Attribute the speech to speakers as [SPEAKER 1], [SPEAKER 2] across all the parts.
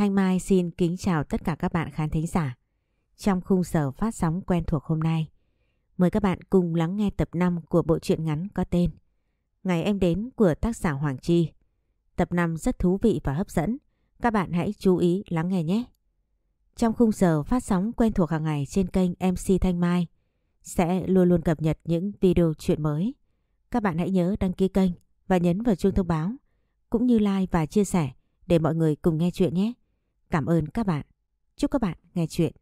[SPEAKER 1] Thanh Mai xin kính chào tất cả các bạn khán thính giả. Trong khung giờ phát sóng quen thuộc hôm nay, mời các bạn cùng lắng nghe tập 5 của bộ truyện ngắn có tên Ngày em đến của tác giả Hoàng Chi. Tập 5 rất thú vị và hấp dẫn, các bạn hãy chú ý lắng nghe nhé. Trong khung giờ phát sóng quen thuộc hàng ngày trên kênh MC Thanh Mai sẽ luôn luôn cập nhật những video chuyện mới. Các bạn hãy nhớ đăng ký kênh và nhấn vào chuông thông báo cũng như like và chia sẻ để mọi người cùng nghe chuyện nhé. Cảm ơn các bạn. Chúc các bạn nghe chuyện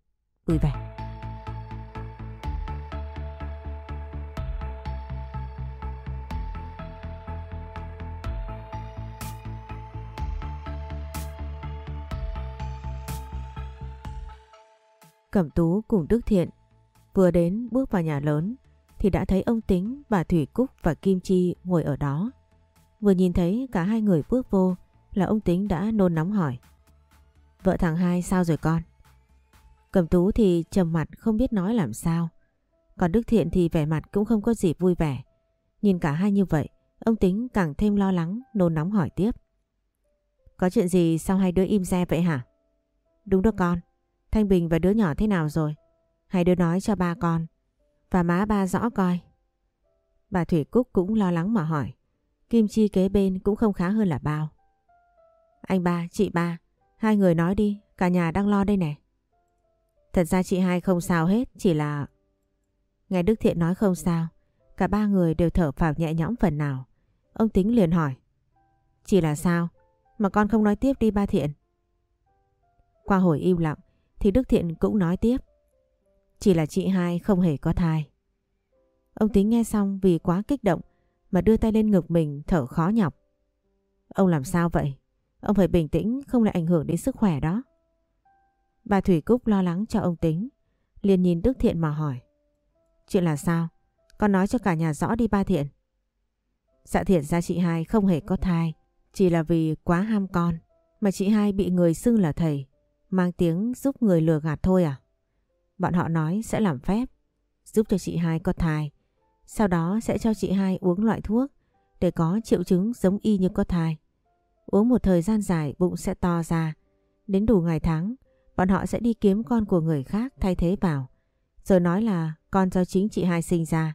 [SPEAKER 1] vui vẻ. Cẩm Tú cùng Đức Thiện vừa đến bước vào nhà lớn thì đã thấy ông Tính, bà Thủy Cúc và Kim Chi ngồi ở đó. Vừa nhìn thấy cả hai người bước vô là ông Tính đã nôn nóng hỏi. Vợ thằng hai sao rồi con? Cẩm Tú thì trầm mặt không biết nói làm sao. Còn Đức Thiện thì vẻ mặt cũng không có gì vui vẻ. Nhìn cả hai như vậy, ông Tính càng thêm lo lắng, nôn nóng hỏi tiếp. Có chuyện gì sao hai đứa im re vậy hả? Đúng đó con, Thanh Bình và đứa nhỏ thế nào rồi? Hai đứa nói cho ba con và má ba rõ coi. Bà Thủy Cúc cũng lo lắng mà hỏi. Kim Chi kế bên cũng không khá hơn là bao. Anh ba, chị ba, hai người nói đi, cả nhà đang lo đây nè. Thật ra chị hai không sao hết, chỉ là... Nghe Đức Thiện nói không sao, cả ba người đều thở phào nhẹ nhõm phần nào. Ông Tính liền hỏi. Chỉ là sao? Mà con không nói tiếp đi ba Thiện. Qua hồi im lặng thì Đức Thiện cũng nói tiếp. Chỉ là chị hai không hề có thai. Ông Tính nghe xong vì quá kích động mà đưa tay lên ngực mình thở khó nhọc. Ông làm sao vậy? Ông phải bình tĩnh, không lại ảnh hưởng đến sức khỏe đó. Bà Thủy Cúc lo lắng cho ông Tính. liền nhìn Đức Thiện mà hỏi. Chuyện là sao? Con nói cho cả nhà rõ đi ba Thiện. Dạ Thiện ra chị hai không hề có thai. Chỉ là vì quá ham con. Mà chị hai bị người xưng là thầy. Mang tiếng giúp người lừa gạt thôi à? Bọn họ nói sẽ làm phép. Giúp cho chị hai có thai. Sau đó sẽ cho chị hai uống loại thuốc để có triệu chứng giống y như có thai. Uống một thời gian dài bụng sẽ to ra. Đến đủ ngày tháng, bọn họ sẽ đi kiếm con của người khác thay thế vào. Rồi nói là con do chính chị hai sinh ra.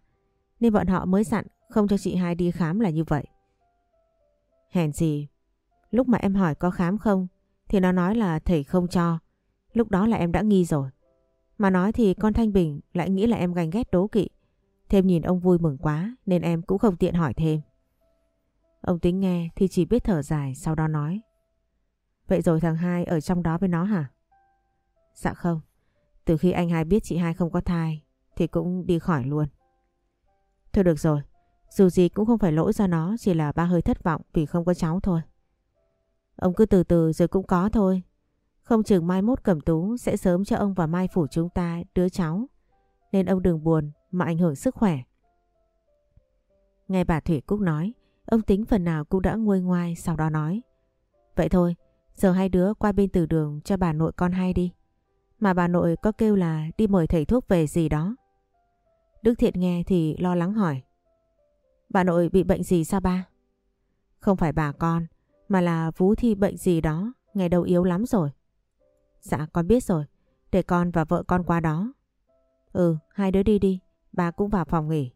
[SPEAKER 1] Nên bọn họ mới dặn không cho chị hai đi khám là như vậy. Hèn gì, lúc mà em hỏi có khám không thì nó nói là thầy không cho. Lúc đó là em đã nghi rồi. Mà nói thì con Thanh Bình lại nghĩ là em ganh ghét đố kỵ. Thêm nhìn ông vui mừng quá nên em cũng không tiện hỏi thêm. Ông tính nghe thì chỉ biết thở dài sau đó nói. Vậy rồi thằng hai ở trong đó với nó hả? Dạ không. Từ khi anh hai biết chị hai không có thai thì cũng đi khỏi luôn. Thôi được rồi. Dù gì cũng không phải lỗi do nó chỉ là ba hơi thất vọng vì không có cháu thôi. Ông cứ từ từ rồi cũng có thôi. Không chừng mai mốt cẩm tú sẽ sớm cho ông và mai phủ chúng ta đứa cháu. Nên ông đừng buồn mà ảnh hưởng sức khỏe. Nghe bà Thủy Cúc nói, ông tính phần nào cũng đã nguôi ngoai sau đó nói. Vậy thôi, giờ hai đứa qua bên từ đường cho bà nội con hay đi. Mà bà nội có kêu là đi mời thầy thuốc về gì đó. Đức Thiện nghe thì lo lắng hỏi. Bà nội bị bệnh gì sao ba? Không phải bà con, mà là Vũ Thi bệnh gì đó, ngày đầu yếu lắm rồi. Dạ con biết rồi, để con và vợ con qua đó. Ừ, hai đứa đi đi, bà cũng vào phòng nghỉ.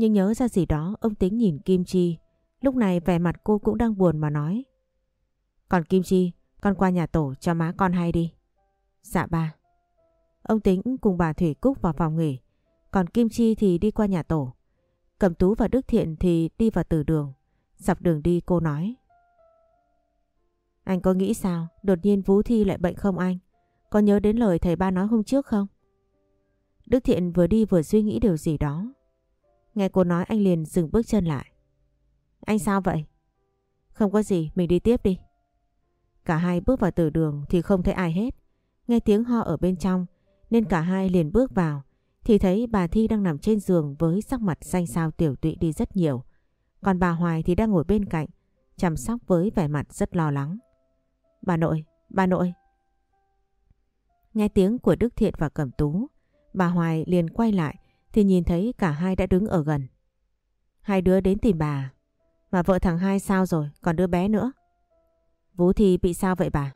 [SPEAKER 1] Nhưng nhớ ra gì đó, ông tính nhìn Kim Chi. Lúc này vẻ mặt cô cũng đang buồn mà nói. Còn Kim Chi, con qua nhà tổ cho má con hay đi. Dạ ba. Ông tính cùng bà Thủy Cúc vào phòng nghỉ. Còn Kim Chi thì đi qua nhà tổ. cầm Tú và Đức Thiện thì đi vào từ đường. Dọc đường đi cô nói. Anh có nghĩ sao? Đột nhiên Vũ Thi lại bệnh không anh? Có nhớ đến lời thầy ba nói hôm trước không? Đức Thiện vừa đi vừa suy nghĩ điều gì đó. Nghe cô nói anh liền dừng bước chân lại. Anh sao vậy? Không có gì, mình đi tiếp đi. Cả hai bước vào từ đường thì không thấy ai hết. Nghe tiếng ho ở bên trong nên cả hai liền bước vào thì thấy bà Thi đang nằm trên giường với sắc mặt xanh xao tiểu tụy đi rất nhiều. Còn bà Hoài thì đang ngồi bên cạnh chăm sóc với vẻ mặt rất lo lắng. Bà nội, bà nội. Nghe tiếng của Đức Thiện và Cẩm Tú, bà Hoài liền quay lại thì nhìn thấy cả hai đã đứng ở gần. Hai đứa đến tìm bà. Mà vợ thằng hai sao rồi, còn đứa bé nữa. Vũ Thi bị sao vậy bà?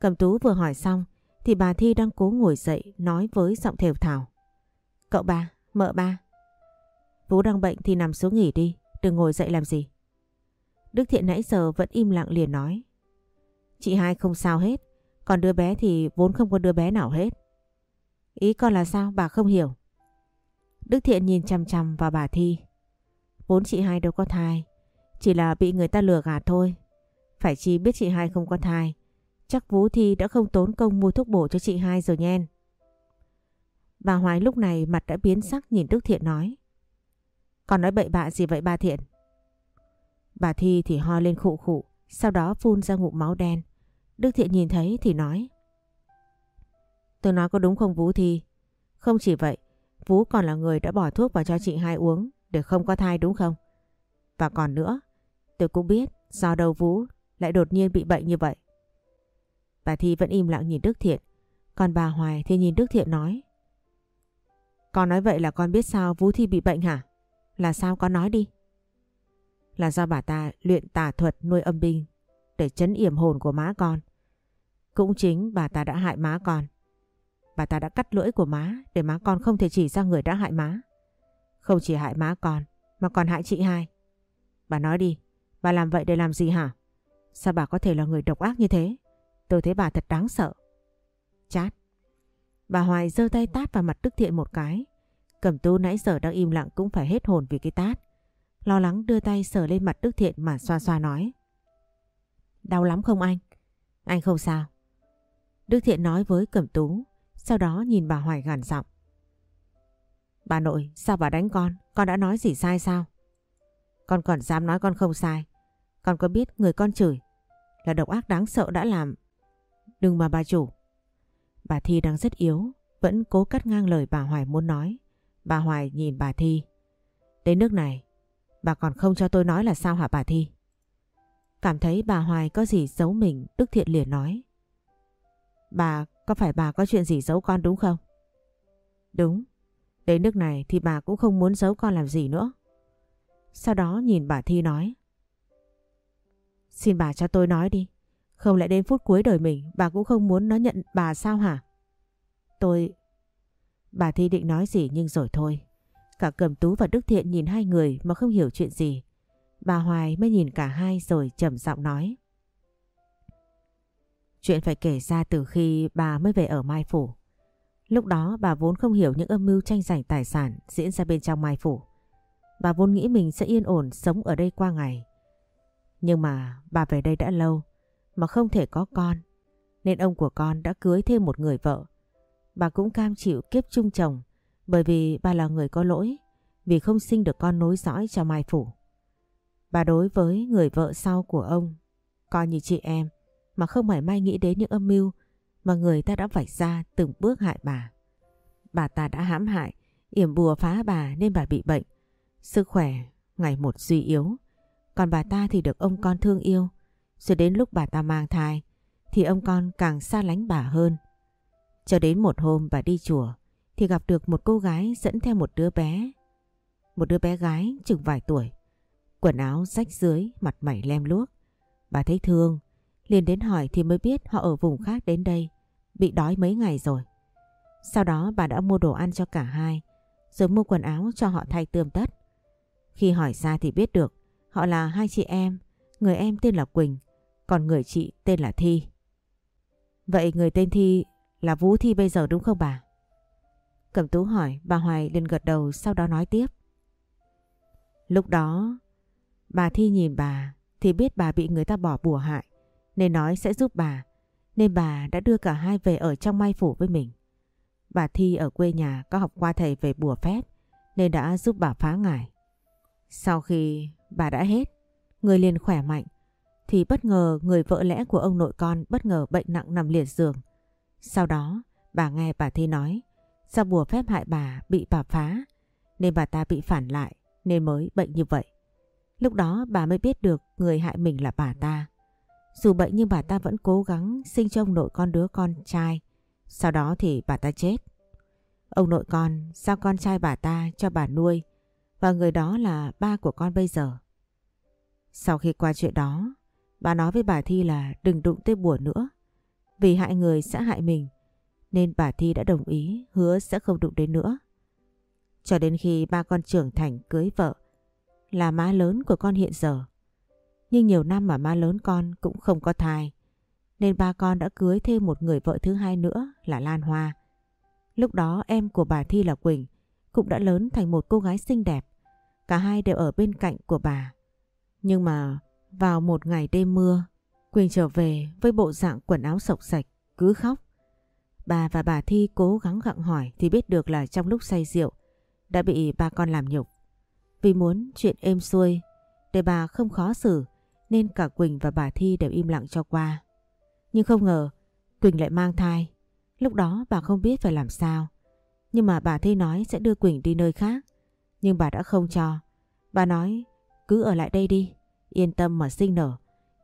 [SPEAKER 1] Cầm tú vừa hỏi xong thì bà Thi đang cố ngồi dậy nói với giọng thều thảo. Cậu ba, mợ ba. Vũ đang bệnh thì nằm xuống nghỉ đi, đừng ngồi dậy làm gì. Đức Thiện nãy giờ vẫn im lặng liền nói. Chị hai không sao hết, còn đứa bé thì vốn không có đứa bé nào hết. Ý con là sao bà không hiểu. Đức Thiện nhìn chăm chăm vào bà Thi. Vốn chị hai đâu có thai, chỉ là bị người ta lừa gạt thôi. Phải chi biết chị hai không có thai, chắc Vũ Thi đã không tốn công mua thuốc bổ cho chị hai rồi nhen. Bà Hoài lúc này mặt đã biến sắc nhìn Đức Thiện nói. Còn nói bậy bạ gì vậy bà Thiện? Bà Thi thì ho lên khụ khụ, sau đó phun ra ngụm máu đen. Đức Thiện nhìn thấy thì nói. Tôi nói có đúng không Vũ Thi? Không chỉ vậy, Vũ còn là người đã bỏ thuốc vào cho chị hai uống để không có thai đúng không? Và còn nữa, tôi cũng biết do đâu Vũ lại đột nhiên bị bệnh như vậy. Bà Thi vẫn im lặng nhìn Đức Thiện, còn bà Hoài thì nhìn Đức Thiện nói. Con nói vậy là con biết sao Vũ Thi bị bệnh hả? Là sao con nói đi? Là do bà ta luyện tà thuật nuôi âm binh để chấn yểm hồn của má con. Cũng chính bà ta đã hại má con. Bà ta đã cắt lưỡi của má để má con không thể chỉ ra người đã hại má. Không chỉ hại má con mà còn hại chị hai. Bà nói đi, bà làm vậy để làm gì hả? Sao bà có thể là người độc ác như thế? Tôi thấy bà thật đáng sợ. Chát. Bà Hoài giơ tay tát vào mặt Đức Thiện một cái. Cẩm tú nãy giờ đang im lặng cũng phải hết hồn vì cái tát. Lo lắng đưa tay sờ lên mặt Đức Thiện mà xoa xoa nói. Đau lắm không anh? Anh không sao. Đức Thiện nói với Cẩm tú, sau đó nhìn bà Hoài gằn giọng. Bà nội, sao bà đánh con? Con đã nói gì sai sao? Con còn dám nói con không sai. Con có biết người con chửi là độc ác đáng sợ đã làm. Đừng mà bà chủ. Bà Thi đang rất yếu, vẫn cố cắt ngang lời bà Hoài muốn nói. Bà Hoài nhìn bà Thi. Đến nước này, bà còn không cho tôi nói là sao hả bà Thi? Cảm thấy bà Hoài có gì giấu mình, Đức Thiện liền nói. Bà, có phải bà có chuyện gì giấu con đúng không? Đúng, đến nước này thì bà cũng không muốn giấu con làm gì nữa. Sau đó nhìn bà Thi nói. Xin bà cho tôi nói đi. Không lẽ đến phút cuối đời mình bà cũng không muốn nó nhận bà sao hả? Tôi... Bà Thi định nói gì nhưng rồi thôi. Cả Cầm Tú và Đức Thiện nhìn hai người mà không hiểu chuyện gì. Bà Hoài mới nhìn cả hai rồi trầm giọng nói. Chuyện phải kể ra từ khi bà mới về ở Mai Phủ. Lúc đó, bà vốn không hiểu những âm mưu tranh giành tài sản diễn ra bên trong Mai Phủ. Bà vốn nghĩ mình sẽ yên ổn sống ở đây qua ngày. Nhưng mà bà về đây đã lâu, mà không thể có con. Nên ông của con đã cưới thêm một người vợ. Bà cũng cam chịu kiếp chung chồng, bởi vì bà là người có lỗi, vì không sinh được con nối dõi cho Mai Phủ. Bà đối với người vợ sau của ông, coi như chị em mà không mảy may nghĩ đến những âm mưu mà người ta đã vạch ra từng bước hại bà. Bà ta đã hãm hại, yểm bùa phá bà nên bà bị bệnh. Sức khỏe ngày một suy yếu. Còn bà ta thì được ông con thương yêu. Rồi đến lúc bà ta mang thai thì ông con càng xa lánh bà hơn. Cho đến một hôm bà đi chùa thì gặp được một cô gái dẫn theo một đứa bé. Một đứa bé gái chừng vài tuổi. Quần áo rách dưới, mặt mày lem luốc. Bà thấy thương, liền đến hỏi thì mới biết họ ở vùng khác đến đây, bị đói mấy ngày rồi. Sau đó bà đã mua đồ ăn cho cả hai, rồi mua quần áo cho họ thay tươm tất. Khi hỏi ra thì biết được họ là hai chị em, người em tên là Quỳnh, còn người chị tên là Thi. Vậy người tên Thi là Vũ Thi bây giờ đúng không bà? Cẩm tú hỏi, bà Hoài liền gật đầu sau đó nói tiếp. Lúc đó, bà Thi nhìn bà thì biết bà bị người ta bỏ bùa hại nên nói sẽ giúp bà nên bà đã đưa cả hai về ở trong mai phủ với mình. Bà Thi ở quê nhà có học qua thầy về bùa phép nên đã giúp bà phá ngải. Sau khi bà đã hết, người liền khỏe mạnh thì bất ngờ người vợ lẽ của ông nội con bất ngờ bệnh nặng nằm liệt giường. Sau đó bà nghe bà Thi nói do bùa phép hại bà bị bà phá nên bà ta bị phản lại nên mới bệnh như vậy. Lúc đó bà mới biết được người hại mình là bà ta. Dù bệnh nhưng bà ta vẫn cố gắng sinh cho ông nội con đứa con trai. Sau đó thì bà ta chết. Ông nội con giao con trai bà ta cho bà nuôi và người đó là ba của con bây giờ. Sau khi qua chuyện đó, Bà nói với bà Thi là đừng đụng tới bùa nữa. Vì hại người sẽ hại mình. Nên bà Thi đã đồng ý hứa sẽ không đụng đến nữa. Cho đến khi ba con trưởng thành cưới vợ là má lớn của con hiện giờ. Nhưng nhiều năm mà má lớn con cũng không có thai. Nên ba con đã cưới thêm một người vợ thứ hai nữa là Lan Hoa. Lúc đó em của bà Thi là Quỳnh cũng đã lớn thành một cô gái xinh đẹp. Cả hai đều ở bên cạnh của bà. Nhưng mà vào một ngày đêm mưa, Quỳnh trở về với bộ dạng quần áo sộc sạch, cứ khóc. Bà và bà Thi cố gắng gặng hỏi thì biết được là trong lúc say rượu đã bị ba con làm nhục. Vì muốn chuyện êm xuôi để bà không khó xử nên cả Quỳnh và bà Thi đều im lặng cho qua. Nhưng không ngờ, Quỳnh lại mang thai. Lúc đó bà không biết phải làm sao. Nhưng mà bà Thi nói sẽ đưa Quỳnh đi nơi khác. Nhưng bà đã không cho. Bà nói, cứ ở lại đây đi. Yên tâm mà sinh nở.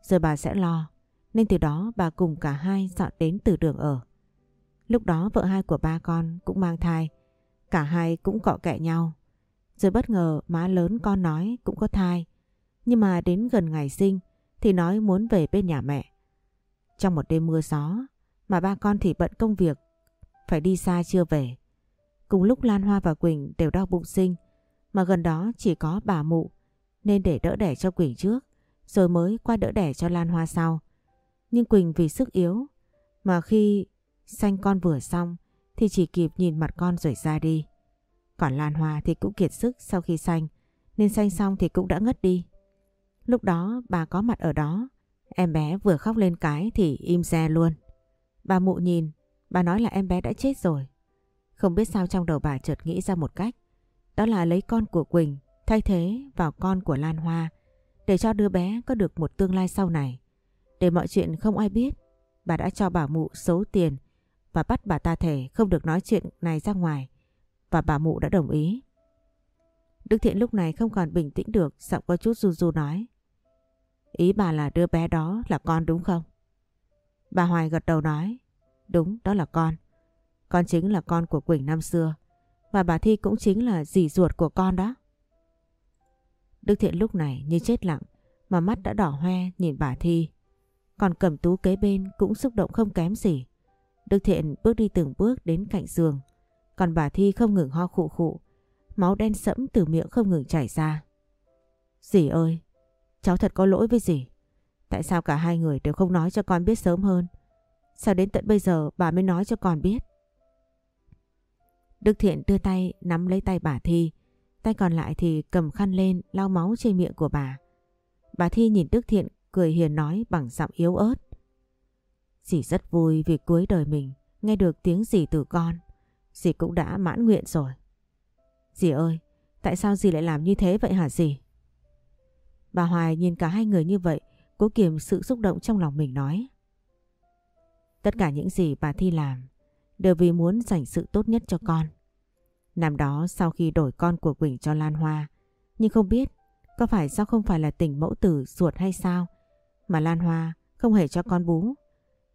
[SPEAKER 1] Rồi bà sẽ lo. Nên từ đó bà cùng cả hai dọn đến từ đường ở. Lúc đó vợ hai của ba con cũng mang thai. Cả hai cũng cọ kẹ nhau. Rồi bất ngờ má lớn con nói cũng có thai. Nhưng mà đến gần ngày sinh thì nói muốn về bên nhà mẹ. Trong một đêm mưa gió mà ba con thì bận công việc. Phải đi xa chưa về. Cùng lúc Lan Hoa và Quỳnh đều đau bụng sinh. Mà gần đó chỉ có bà mụ, nên để đỡ đẻ cho Quỳnh trước, rồi mới qua đỡ đẻ cho Lan Hoa sau. Nhưng Quỳnh vì sức yếu mà khi sanh con vừa xong thì chỉ kịp nhìn mặt con rồi ra đi. Còn Lan Hoa thì cũng kiệt sức sau khi sanh, nên sanh xong thì cũng đã ngất đi. Lúc đó bà có mặt ở đó em bé vừa khóc lên cái thì im re luôn. Bà mụ nhìn bà nói là em bé đã chết rồi. Không biết sao trong đầu bà chợt nghĩ ra một cách đó là lấy con của Quỳnh thay thế vào con của Lan Hoa để cho đứa bé có được một tương lai sau này. Để mọi chuyện không ai biết, bà đã cho bà mụ số tiền và bắt bà ta thể không được nói chuyện này ra ngoài và bà mụ đã đồng ý. Đức Thiện lúc này không còn bình tĩnh được, giọng có chút ru ru nói. Ý bà là đứa bé đó là con đúng không? Bà Hoài gật đầu nói, đúng đó là con. Con chính là con của Quỳnh năm xưa và bà Thi cũng chính là dì ruột của con đó. Đức Thiện lúc này như chết lặng mà mắt đã đỏ hoe nhìn bà Thi. Còn cầm tú kế bên cũng xúc động không kém gì. Đức Thiện bước đi từng bước đến cạnh giường. Còn bà Thi không ngừng ho khụ khụ. Máu đen sẫm từ miệng không ngừng chảy ra. Dì ơi, cháu thật có lỗi với dì. Tại sao cả hai người đều không nói cho con biết sớm hơn? Sao đến tận bây giờ bà mới nói cho con biết? Đức Thiện đưa tay nắm lấy tay bà Thi. Tay còn lại thì cầm khăn lên lau máu trên miệng của bà. Bà Thi nhìn Đức Thiện cười hiền nói bằng giọng yếu ớt. Dì rất vui vì cuối đời mình nghe được tiếng dì từ con. Dì cũng đã mãn nguyện rồi. Dì ơi, tại sao dì lại làm như thế vậy hả dì? Bà Hoài nhìn cả hai người như vậy, cố kiềm sự xúc động trong lòng mình nói. Tất cả những gì bà Thi làm đều vì muốn dành sự tốt nhất cho con. Năm đó sau khi đổi con của Quỳnh cho Lan Hoa, nhưng không biết có phải do không phải là tình mẫu tử ruột hay sao mà Lan Hoa không hề cho con bú,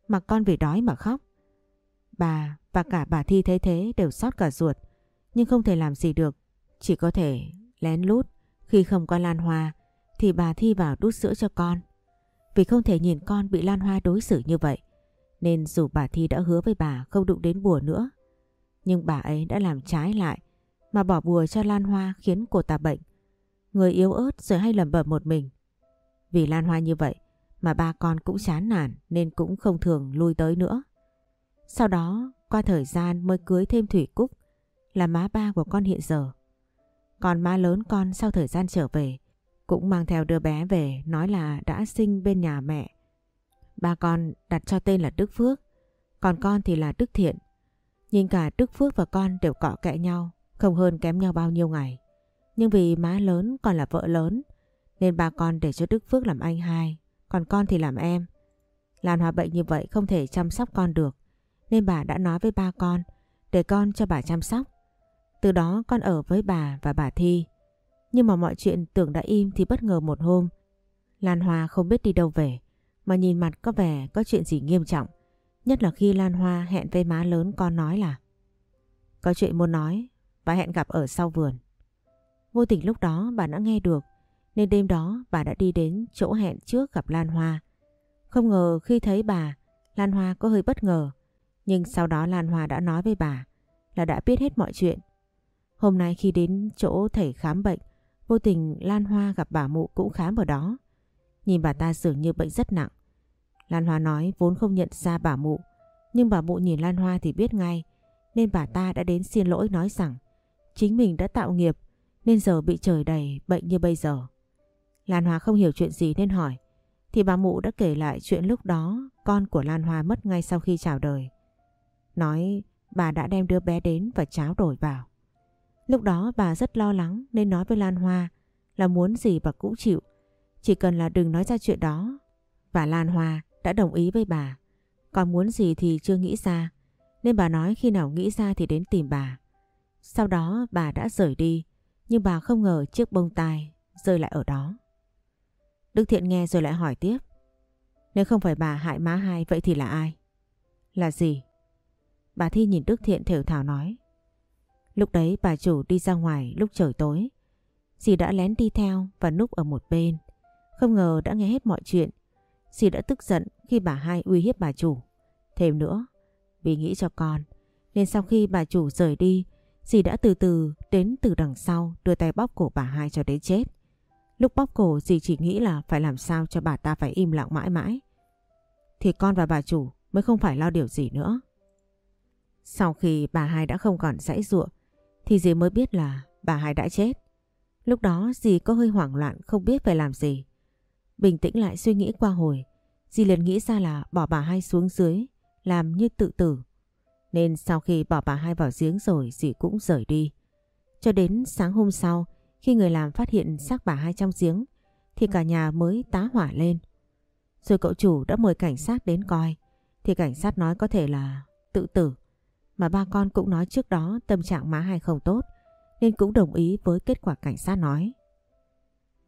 [SPEAKER 1] mà con vì đói mà khóc. Bà và cả bà Thi thấy thế đều sót cả ruột, nhưng không thể làm gì được, chỉ có thể lén lút khi không có Lan Hoa thì bà Thi vào đút sữa cho con. Vì không thể nhìn con bị Lan Hoa đối xử như vậy, nên dù bà Thi đã hứa với bà không đụng đến bùa nữa, nhưng bà ấy đã làm trái lại mà bỏ bùa cho Lan Hoa khiến cô ta bệnh. Người yếu ớt rồi hay lầm bẩm một mình. Vì Lan Hoa như vậy mà ba con cũng chán nản nên cũng không thường lui tới nữa. Sau đó qua thời gian mới cưới thêm Thủy Cúc là má ba của con hiện giờ. Còn má lớn con sau thời gian trở về cũng mang theo đứa bé về nói là đã sinh bên nhà mẹ. Ba con đặt cho tên là Đức Phước, còn con thì là Đức Thiện. Nhìn cả Đức Phước và con đều cọ kẹ nhau, không hơn kém nhau bao nhiêu ngày. Nhưng vì má lớn còn là vợ lớn, nên ba con để cho Đức Phước làm anh hai, còn con thì làm em. Lan Hoa bệnh như vậy không thể chăm sóc con được, nên bà đã nói với ba con để con cho bà chăm sóc. Từ đó con ở với bà và bà Thi. Nhưng mà mọi chuyện tưởng đã im thì bất ngờ một hôm, Lan Hoa không biết đi đâu về, mà nhìn mặt có vẻ có chuyện gì nghiêm trọng. Nhất là khi Lan Hoa hẹn với má lớn con nói là Có chuyện muốn nói và hẹn gặp ở sau vườn. Vô tình lúc đó bà đã nghe được nên đêm đó bà đã đi đến chỗ hẹn trước gặp Lan Hoa. Không ngờ khi thấy bà, Lan Hoa có hơi bất ngờ. Nhưng sau đó Lan Hoa đã nói với bà là đã biết hết mọi chuyện. Hôm nay khi đến chỗ thầy khám bệnh, vô tình Lan Hoa gặp bà mụ cũng khám ở đó. Nhìn bà ta dường như bệnh rất nặng. Lan Hoa nói vốn không nhận ra bà mụ, nhưng bà mụ nhìn Lan Hoa thì biết ngay, nên bà ta đã đến xin lỗi nói rằng chính mình đã tạo nghiệp nên giờ bị trời đầy bệnh như bây giờ. Lan Hoa không hiểu chuyện gì nên hỏi, thì bà mụ đã kể lại chuyện lúc đó con của Lan Hoa mất ngay sau khi chào đời. Nói bà đã đem đứa bé đến và cháo đổi vào. Lúc đó bà rất lo lắng nên nói với Lan Hoa là muốn gì bà cũng chịu. Chỉ cần là đừng nói ra chuyện đó. Và Lan Hoa đã đồng ý với bà. Còn muốn gì thì chưa nghĩ ra. Nên bà nói khi nào nghĩ ra thì đến tìm bà. Sau đó bà đã rời đi. Nhưng bà không ngờ chiếc bông tai rơi lại ở đó. Đức Thiện nghe rồi lại hỏi tiếp. Nếu không phải bà hại má hai, vậy thì là ai? Là gì? Bà Thi nhìn Đức Thiện thều thảo nói. Lúc đấy bà chủ đi ra ngoài lúc trời tối. Dì đã lén đi theo và núp ở một bên. Không ngờ đã nghe hết mọi chuyện. Dì đã tức giận khi bà hai uy hiếp bà chủ. Thêm nữa, vì nghĩ cho con, nên sau khi bà chủ rời đi, dì đã từ từ đến từ đằng sau đưa tay bóp cổ bà hai cho đến chết. Lúc bóp cổ dì chỉ nghĩ là phải làm sao cho bà ta phải im lặng mãi mãi. Thì con và bà chủ mới không phải lo điều gì nữa. Sau khi bà hai đã không còn dãy ruộng thì dì mới biết là bà hai đã chết. Lúc đó dì có hơi hoảng loạn không biết phải làm gì. Bình tĩnh lại suy nghĩ qua hồi, dì liền nghĩ ra là bỏ bà hai xuống dưới, làm như tự tử. Nên sau khi bỏ bà hai vào giếng rồi dì cũng rời đi. Cho đến sáng hôm sau, khi người làm phát hiện xác bà hai trong giếng, thì cả nhà mới tá hỏa lên. Rồi cậu chủ đã mời cảnh sát đến coi, thì cảnh sát nói có thể là tự tử. Mà ba con cũng nói trước đó tâm trạng má hai không tốt nên cũng đồng ý với kết quả cảnh sát nói.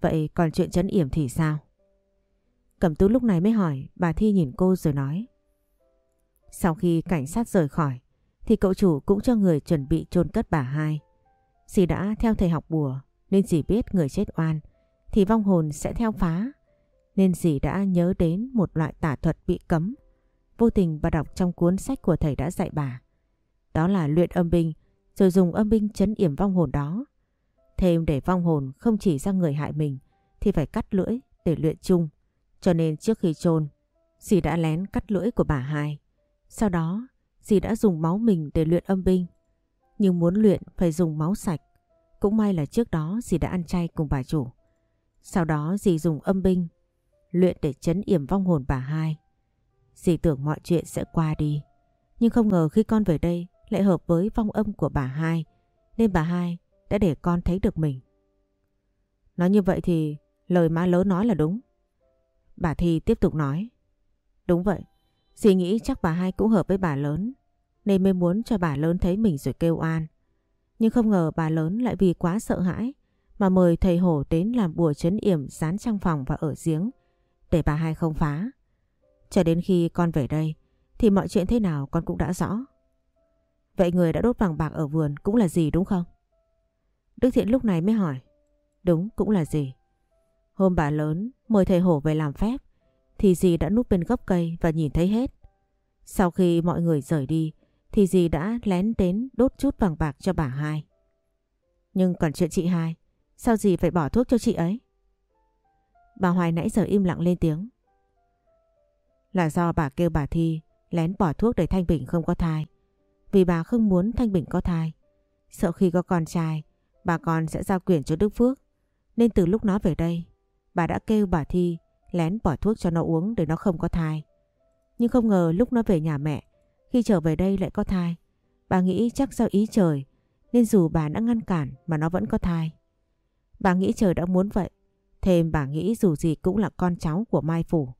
[SPEAKER 1] Vậy còn chuyện chấn yểm thì sao? Cẩm tú lúc này mới hỏi, bà Thi nhìn cô rồi nói. Sau khi cảnh sát rời khỏi, thì cậu chủ cũng cho người chuẩn bị chôn cất bà hai. Dì đã theo thầy học bùa, nên dì biết người chết oan, thì vong hồn sẽ theo phá. Nên dì đã nhớ đến một loại tả thuật bị cấm. Vô tình bà đọc trong cuốn sách của thầy đã dạy bà. Đó là luyện âm binh, rồi dùng âm binh chấn yểm vong hồn đó. Thêm để vong hồn không chỉ ra người hại mình, thì phải cắt lưỡi để luyện chung. Cho nên trước khi chôn dì đã lén cắt lưỡi của bà hai. Sau đó, dì đã dùng máu mình để luyện âm binh. Nhưng muốn luyện phải dùng máu sạch. Cũng may là trước đó dì đã ăn chay cùng bà chủ. Sau đó dì dùng âm binh, luyện để chấn yểm vong hồn bà hai. Dì tưởng mọi chuyện sẽ qua đi. Nhưng không ngờ khi con về đây lại hợp với vong âm của bà hai nên bà hai đã để con thấy được mình. Nói như vậy thì lời má lớn nói là đúng. Bà Thi tiếp tục nói. Đúng vậy, dì nghĩ chắc bà hai cũng hợp với bà lớn nên mới muốn cho bà lớn thấy mình rồi kêu an. Nhưng không ngờ bà lớn lại vì quá sợ hãi mà mời thầy hổ đến làm bùa chấn yểm dán trong phòng và ở giếng để bà hai không phá. Cho đến khi con về đây thì mọi chuyện thế nào con cũng đã rõ. Vậy người đã đốt vàng bạc ở vườn cũng là gì đúng không? Đức Thiện lúc này mới hỏi. Đúng cũng là gì? Hôm bà lớn mời thầy hổ về làm phép thì dì đã núp bên gốc cây và nhìn thấy hết. Sau khi mọi người rời đi thì dì đã lén đến đốt chút vàng bạc cho bà hai. Nhưng còn chuyện chị hai, sao dì phải bỏ thuốc cho chị ấy? Bà Hoài nãy giờ im lặng lên tiếng. Là do bà kêu bà Thi lén bỏ thuốc để Thanh Bình không có thai. Vì bà không muốn Thanh Bình có thai. Sợ khi có con trai, bà con sẽ giao quyền cho Đức Phước. Nên từ lúc nó về đây, bà đã kêu bà Thi lén bỏ thuốc cho nó uống để nó không có thai. Nhưng không ngờ lúc nó về nhà mẹ, khi trở về đây lại có thai. Bà nghĩ chắc do ý trời, nên dù bà đã ngăn cản mà nó vẫn có thai. Bà nghĩ trời đã muốn vậy, thêm bà nghĩ dù gì cũng là con cháu của Mai Phủ,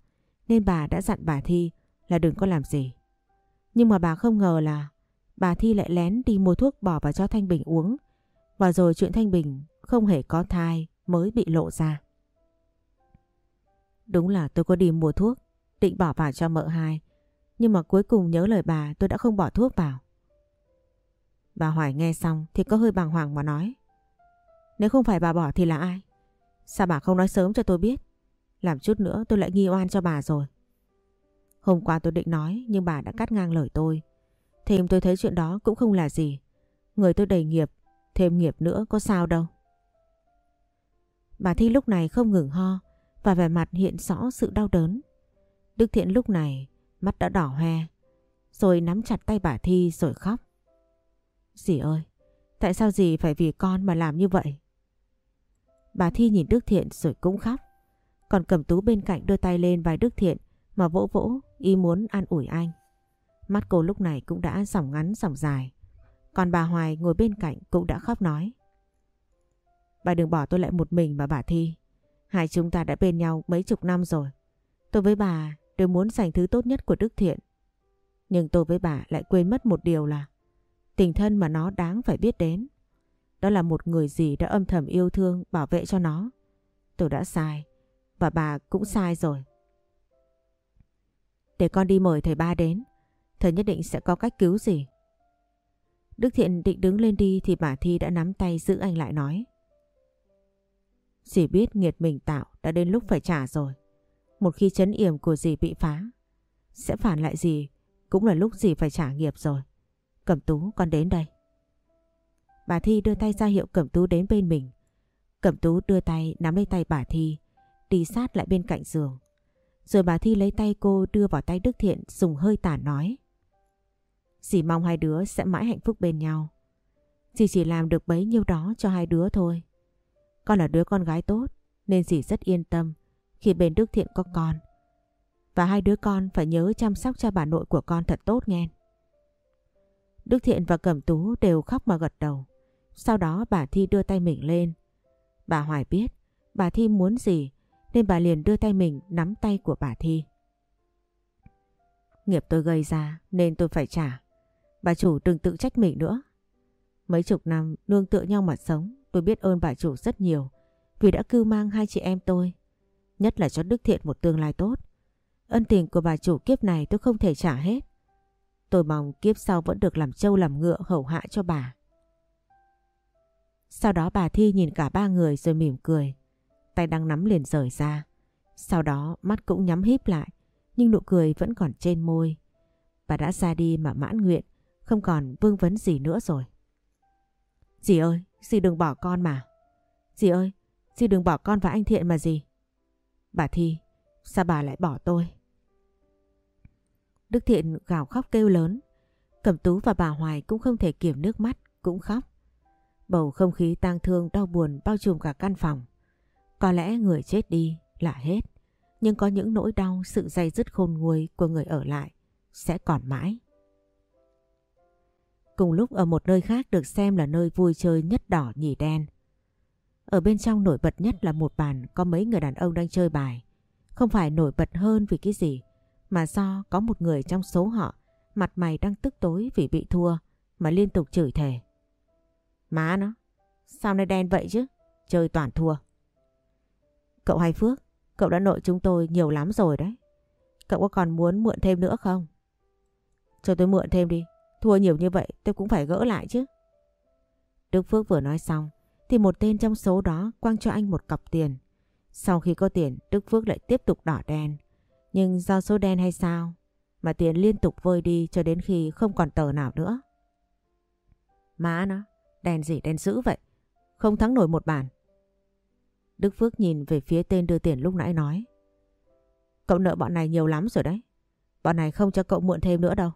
[SPEAKER 1] nên bà đã dặn bà Thi là đừng có làm gì. Nhưng mà bà không ngờ là bà Thi lại lén đi mua thuốc bỏ vào cho Thanh Bình uống. Và rồi chuyện Thanh Bình không hề có thai mới bị lộ ra. Đúng là tôi có đi mua thuốc, định bỏ vào cho mợ hai. Nhưng mà cuối cùng nhớ lời bà tôi đã không bỏ thuốc vào. Bà Hoài nghe xong thì có hơi bàng hoàng mà nói. Nếu không phải bà bỏ thì là ai? Sao bà không nói sớm cho tôi biết? Làm chút nữa tôi lại nghi oan cho bà rồi. Hôm qua tôi định nói nhưng bà đã cắt ngang lời tôi. Thêm tôi thấy chuyện đó cũng không là gì. Người tôi đầy nghiệp, thêm nghiệp nữa có sao đâu. Bà Thi lúc này không ngừng ho và vẻ mặt hiện rõ sự đau đớn. Đức Thiện lúc này mắt đã đỏ hoe, rồi nắm chặt tay bà Thi rồi khóc. Dì ơi, tại sao dì phải vì con mà làm như vậy? Bà Thi nhìn Đức Thiện rồi cũng khóc. Còn cầm tú bên cạnh đưa tay lên vai Đức Thiện mà vỗ vỗ ý muốn an ủi anh. Mắt cô lúc này cũng đã dòng ngắn dòng dài. Còn bà Hoài ngồi bên cạnh cũng đã khóc nói. Bà đừng bỏ tôi lại một mình mà bà Thi. Hai chúng ta đã bên nhau mấy chục năm rồi. Tôi với bà đều muốn dành thứ tốt nhất của Đức Thiện. Nhưng tôi với bà lại quên mất một điều là tình thân mà nó đáng phải biết đến. Đó là một người gì đã âm thầm yêu thương, bảo vệ cho nó. Tôi đã sai, và bà cũng sai rồi. Để con đi mời thầy ba đến. Thầy nhất định sẽ có cách cứu gì. Đức Thiện định đứng lên đi thì bà Thi đã nắm tay giữ anh lại nói. Dì biết nghiệt mình tạo đã đến lúc phải trả rồi. Một khi chấn yểm của dì bị phá, sẽ phản lại dì cũng là lúc dì phải trả nghiệp rồi. Cẩm tú con đến đây. Bà Thi đưa tay ra hiệu Cẩm tú đến bên mình. Cẩm tú đưa tay nắm lấy tay bà Thi, đi sát lại bên cạnh giường. Rồi bà Thi lấy tay cô đưa vào tay Đức Thiện dùng hơi tả nói. Dì mong hai đứa sẽ mãi hạnh phúc bên nhau. Dì chỉ làm được bấy nhiêu đó cho hai đứa thôi. Con là đứa con gái tốt, nên dì rất yên tâm khi bên Đức Thiện có con. Và hai đứa con phải nhớ chăm sóc cho bà nội của con thật tốt nghe. Đức Thiện và Cẩm Tú đều khóc mà gật đầu. Sau đó bà Thi đưa tay mình lên. Bà Hoài biết bà Thi muốn gì, nên bà liền đưa tay mình nắm tay của bà Thi. Nghiệp tôi gây ra, nên tôi phải trả. Bà chủ đừng tự trách mình nữa. Mấy chục năm nương tựa nhau mà sống, tôi biết ơn bà chủ rất nhiều, vì đã cưu mang hai chị em tôi. Nhất là cho Đức Thiện một tương lai tốt. Ân tình của bà chủ kiếp này tôi không thể trả hết. Tôi mong kiếp sau vẫn được làm trâu làm ngựa hầu hạ cho bà. Sau đó bà Thi nhìn cả ba người rồi mỉm cười. Tay đang nắm liền rời ra. Sau đó mắt cũng nhắm híp lại. Nhưng nụ cười vẫn còn trên môi. Bà đã ra đi mà mãn nguyện. Không còn vương vấn gì nữa rồi. Dì ơi, dì đừng bỏ con mà. Dì ơi, dì đừng bỏ con và anh Thiện mà dì. Bà Thi, sao bà lại bỏ tôi? Đức Thiện gào khóc kêu lớn. Cẩm Tú và bà Hoài cũng không thể kiểm nước mắt, cũng khóc. Bầu không khí tang thương đau buồn bao trùm cả căn phòng. Có lẽ người chết đi là hết, nhưng có những nỗi đau sự dây dứt khôn nguôi của người ở lại sẽ còn mãi. Cùng lúc ở một nơi khác được xem là nơi vui chơi nhất đỏ nhì đen. Ở bên trong nổi bật nhất là một bàn có mấy người đàn ông đang chơi bài. Không phải nổi bật hơn vì cái gì, mà do có một người trong số họ mặt mày đang tức tối vì bị thua mà liên tục chửi thề. Má nó, sao nay đen vậy chứ? Chơi toàn thua. Cậu Hai Phước, cậu đã nợ chúng tôi nhiều lắm rồi đấy. Cậu có còn muốn mượn thêm nữa không? Cho tôi mượn thêm đi. Thua nhiều như vậy tôi cũng phải gỡ lại chứ. Đức Phước vừa nói xong thì một tên trong số đó quăng cho anh một cọc tiền. Sau khi có tiền Đức Phước lại tiếp tục đỏ đen. Nhưng do số đen hay sao mà tiền liên tục vơi đi cho đến khi không còn tờ nào nữa. Má nó, đen gì đen dữ vậy? Không thắng nổi một bản. Đức Phước nhìn về phía tên đưa tiền lúc nãy nói. Cậu nợ bọn này nhiều lắm rồi đấy. Bọn này không cho cậu mượn thêm nữa đâu.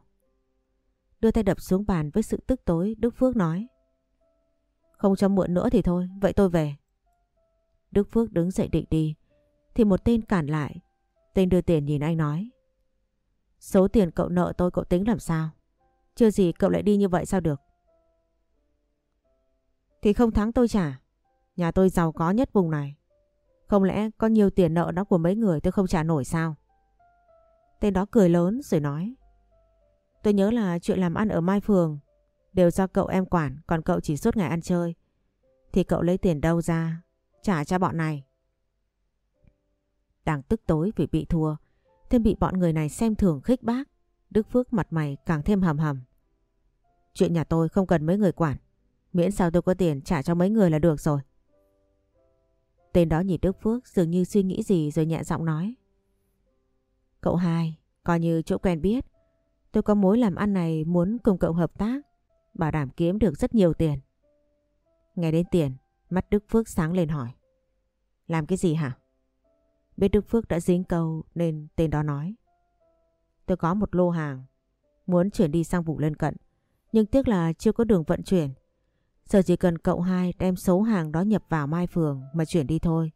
[SPEAKER 1] Đưa tay đập xuống bàn với sự tức tối Đức Phước nói. Không cho muộn nữa thì thôi, vậy tôi về. Đức Phước đứng dậy định đi. Thì một tên cản lại. Tên đưa tiền nhìn anh nói. Số tiền cậu nợ tôi cậu tính làm sao? Chưa gì cậu lại đi như vậy sao được? Thì không thắng tôi trả. Nhà tôi giàu có nhất vùng này. Không lẽ có nhiều tiền nợ đó của mấy người tôi không trả nổi sao? Tên đó cười lớn rồi nói. Tôi nhớ là chuyện làm ăn ở Mai Phường đều do cậu em quản còn cậu chỉ suốt ngày ăn chơi. Thì cậu lấy tiền đâu ra trả cho bọn này. Đang tức tối vì bị thua thêm bị bọn người này xem thường khích bác. Đức Phước mặt mày càng thêm hầm hầm. Chuyện nhà tôi không cần mấy người quản. Miễn sao tôi có tiền trả cho mấy người là được rồi. Tên đó nhìn Đức Phước dường như suy nghĩ gì rồi nhẹ giọng nói. Cậu hai, Coi như chỗ quen biết. Tôi có mối làm ăn này muốn cùng cậu hợp tác. Bảo đảm kiếm được rất nhiều tiền. Nghe đến tiền, mắt Đức Phước sáng lên hỏi. Làm cái gì hả? Biết Đức Phước đã dính câu nên tên đó nói. Tôi có một lô hàng, muốn chuyển đi sang vùng lân cận. Nhưng tiếc là chưa có đường vận chuyển. Giờ chỉ cần cậu hai đem số hàng đó nhập vào Mai Phường mà chuyển đi thôi.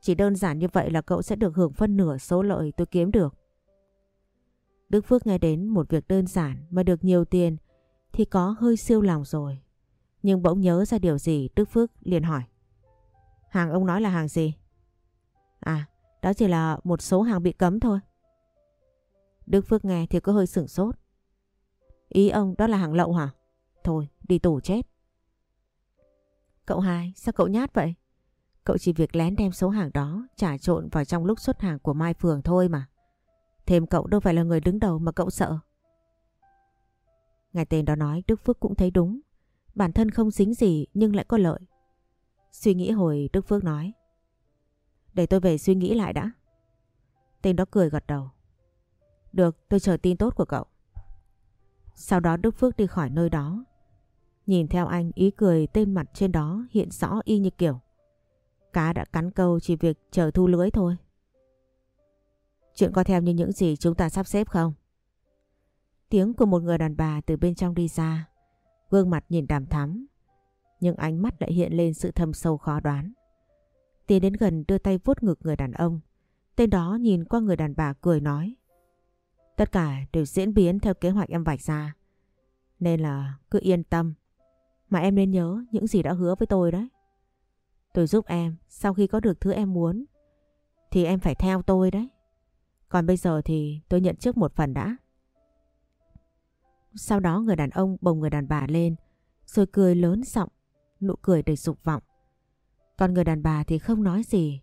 [SPEAKER 1] Chỉ đơn giản như vậy là cậu sẽ được hưởng phân nửa số lợi tôi kiếm được. Đức Phước nghe đến một việc đơn giản mà được nhiều tiền thì có hơi siêu lòng rồi. Nhưng bỗng nhớ ra điều gì Đức Phước liền hỏi. Hàng ông nói là hàng gì? À, đó chỉ là một số hàng bị cấm thôi. Đức Phước nghe thì có hơi sửng sốt. Ý ông đó là hàng lậu hả? Thôi, đi tù chết. Cậu hai, sao cậu nhát vậy? Cậu chỉ việc lén đem số hàng đó trả trộn vào trong lúc xuất hàng của Mai Phường thôi mà. Thêm cậu đâu phải là người đứng đầu mà cậu sợ. Ngài tên đó nói Đức Phước cũng thấy đúng. Bản thân không dính gì nhưng lại có lợi. Suy nghĩ hồi Đức Phước nói. Để tôi về suy nghĩ lại đã. Tên đó cười gật đầu. Được, tôi chờ tin tốt của cậu. Sau đó Đức Phước đi khỏi nơi đó. Nhìn theo anh ý cười tên mặt trên đó hiện rõ y như kiểu. Cá đã cắn câu chỉ việc chờ thu lưới thôi. Chuyện có theo như những gì chúng ta sắp xếp không? Tiếng của một người đàn bà từ bên trong đi ra. Gương mặt nhìn đàm thắm. Nhưng ánh mắt lại hiện lên sự thâm sâu khó đoán. Tiến đến gần đưa tay vuốt ngực người đàn ông. Tên đó nhìn qua người đàn bà cười nói. Tất cả đều diễn biến theo kế hoạch em vạch ra. Nên là cứ yên tâm. Mà em nên nhớ những gì đã hứa với tôi đấy. Tôi giúp em sau khi có được thứ em muốn. Thì em phải theo tôi đấy. Còn bây giờ thì tôi nhận trước một phần đã. Sau đó người đàn ông bồng người đàn bà lên rồi cười lớn giọng, nụ cười đầy dục vọng. Còn người đàn bà thì không nói gì.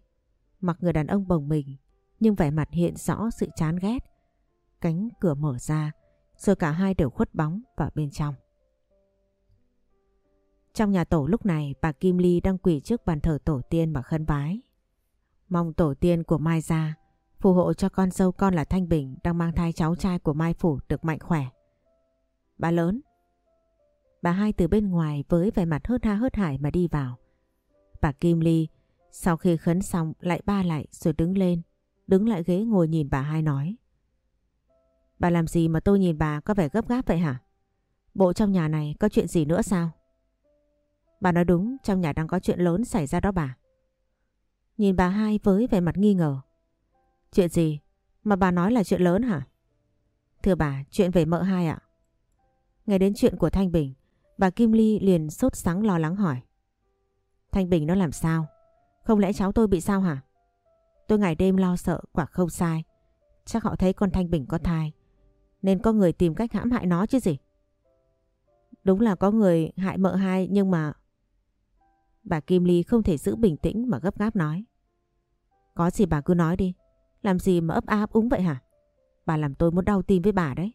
[SPEAKER 1] Mặc người đàn ông bồng mình nhưng vẻ mặt hiện rõ sự chán ghét. Cánh cửa mở ra rồi cả hai đều khuất bóng vào bên trong. Trong nhà tổ lúc này bà Kim Ly đang quỳ trước bàn thờ tổ tiên mà khấn vái, Mong tổ tiên của Mai ra phù hộ cho con dâu con là Thanh Bình đang mang thai cháu trai của Mai Phủ được mạnh khỏe. Bà lớn. Bà hai từ bên ngoài với vẻ mặt hớt ha hớt hải mà đi vào. Bà Kim Ly sau khi khấn xong lại ba lại rồi đứng lên, đứng lại ghế ngồi nhìn bà hai nói. Bà làm gì mà tôi nhìn bà có vẻ gấp gáp vậy hả? Bộ trong nhà này có chuyện gì nữa sao? Bà nói đúng, trong nhà đang có chuyện lớn xảy ra đó bà. Nhìn bà hai với vẻ mặt nghi ngờ. Chuyện gì? Mà bà nói là chuyện lớn hả? Thưa bà, chuyện về mợ hai ạ. Nghe đến chuyện của Thanh Bình, bà Kim Ly liền sốt sắng lo lắng hỏi. Thanh Bình nó làm sao? Không lẽ cháu tôi bị sao hả? Tôi ngày đêm lo sợ quả không sai. Chắc họ thấy con Thanh Bình có thai. Nên có người tìm cách hãm hại nó chứ gì. Đúng là có người hại mợ hai nhưng mà... Bà Kim Ly không thể giữ bình tĩnh mà gấp gáp nói. Có gì bà cứ nói đi. Làm gì mà ấp áp úng vậy hả? Bà làm tôi muốn đau tim với bà đấy.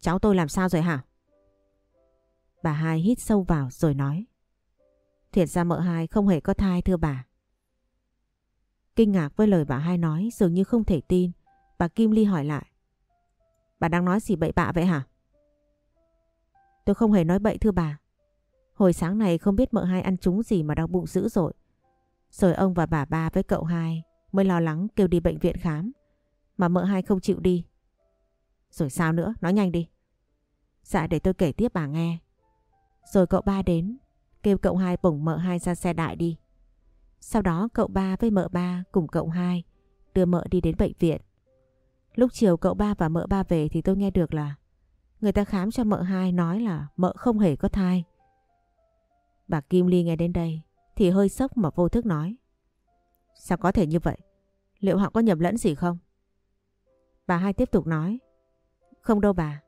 [SPEAKER 1] Cháu tôi làm sao rồi hả? Bà hai hít sâu vào rồi nói. Thiệt ra mợ hai không hề có thai, thưa bà. Kinh ngạc với lời bà hai nói, dường như không thể tin. Bà Kim Ly hỏi lại. Bà đang nói gì bậy bạ vậy hả? Tôi không hề nói bậy, thưa bà. Hồi sáng này không biết mợ hai ăn trúng gì mà đau bụng dữ rồi. Rồi ông và bà ba với cậu hai mới lo lắng kêu đi bệnh viện khám. Mà mợ hai không chịu đi. Rồi sao nữa? Nói nhanh đi. Dạ để tôi kể tiếp bà nghe. Rồi cậu ba đến, kêu cậu hai bổng mợ hai ra xe đại đi. Sau đó cậu ba với mợ ba cùng cậu hai đưa mợ đi đến bệnh viện. Lúc chiều cậu ba và mợ ba về thì tôi nghe được là người ta khám cho mợ hai nói là mợ không hề có thai. Bà Kim Ly nghe đến đây thì hơi sốc mà vô thức nói. Sao có thể như vậy? Liệu họ có nhầm lẫn gì không? Bà hai tiếp tục nói. Không đâu bà.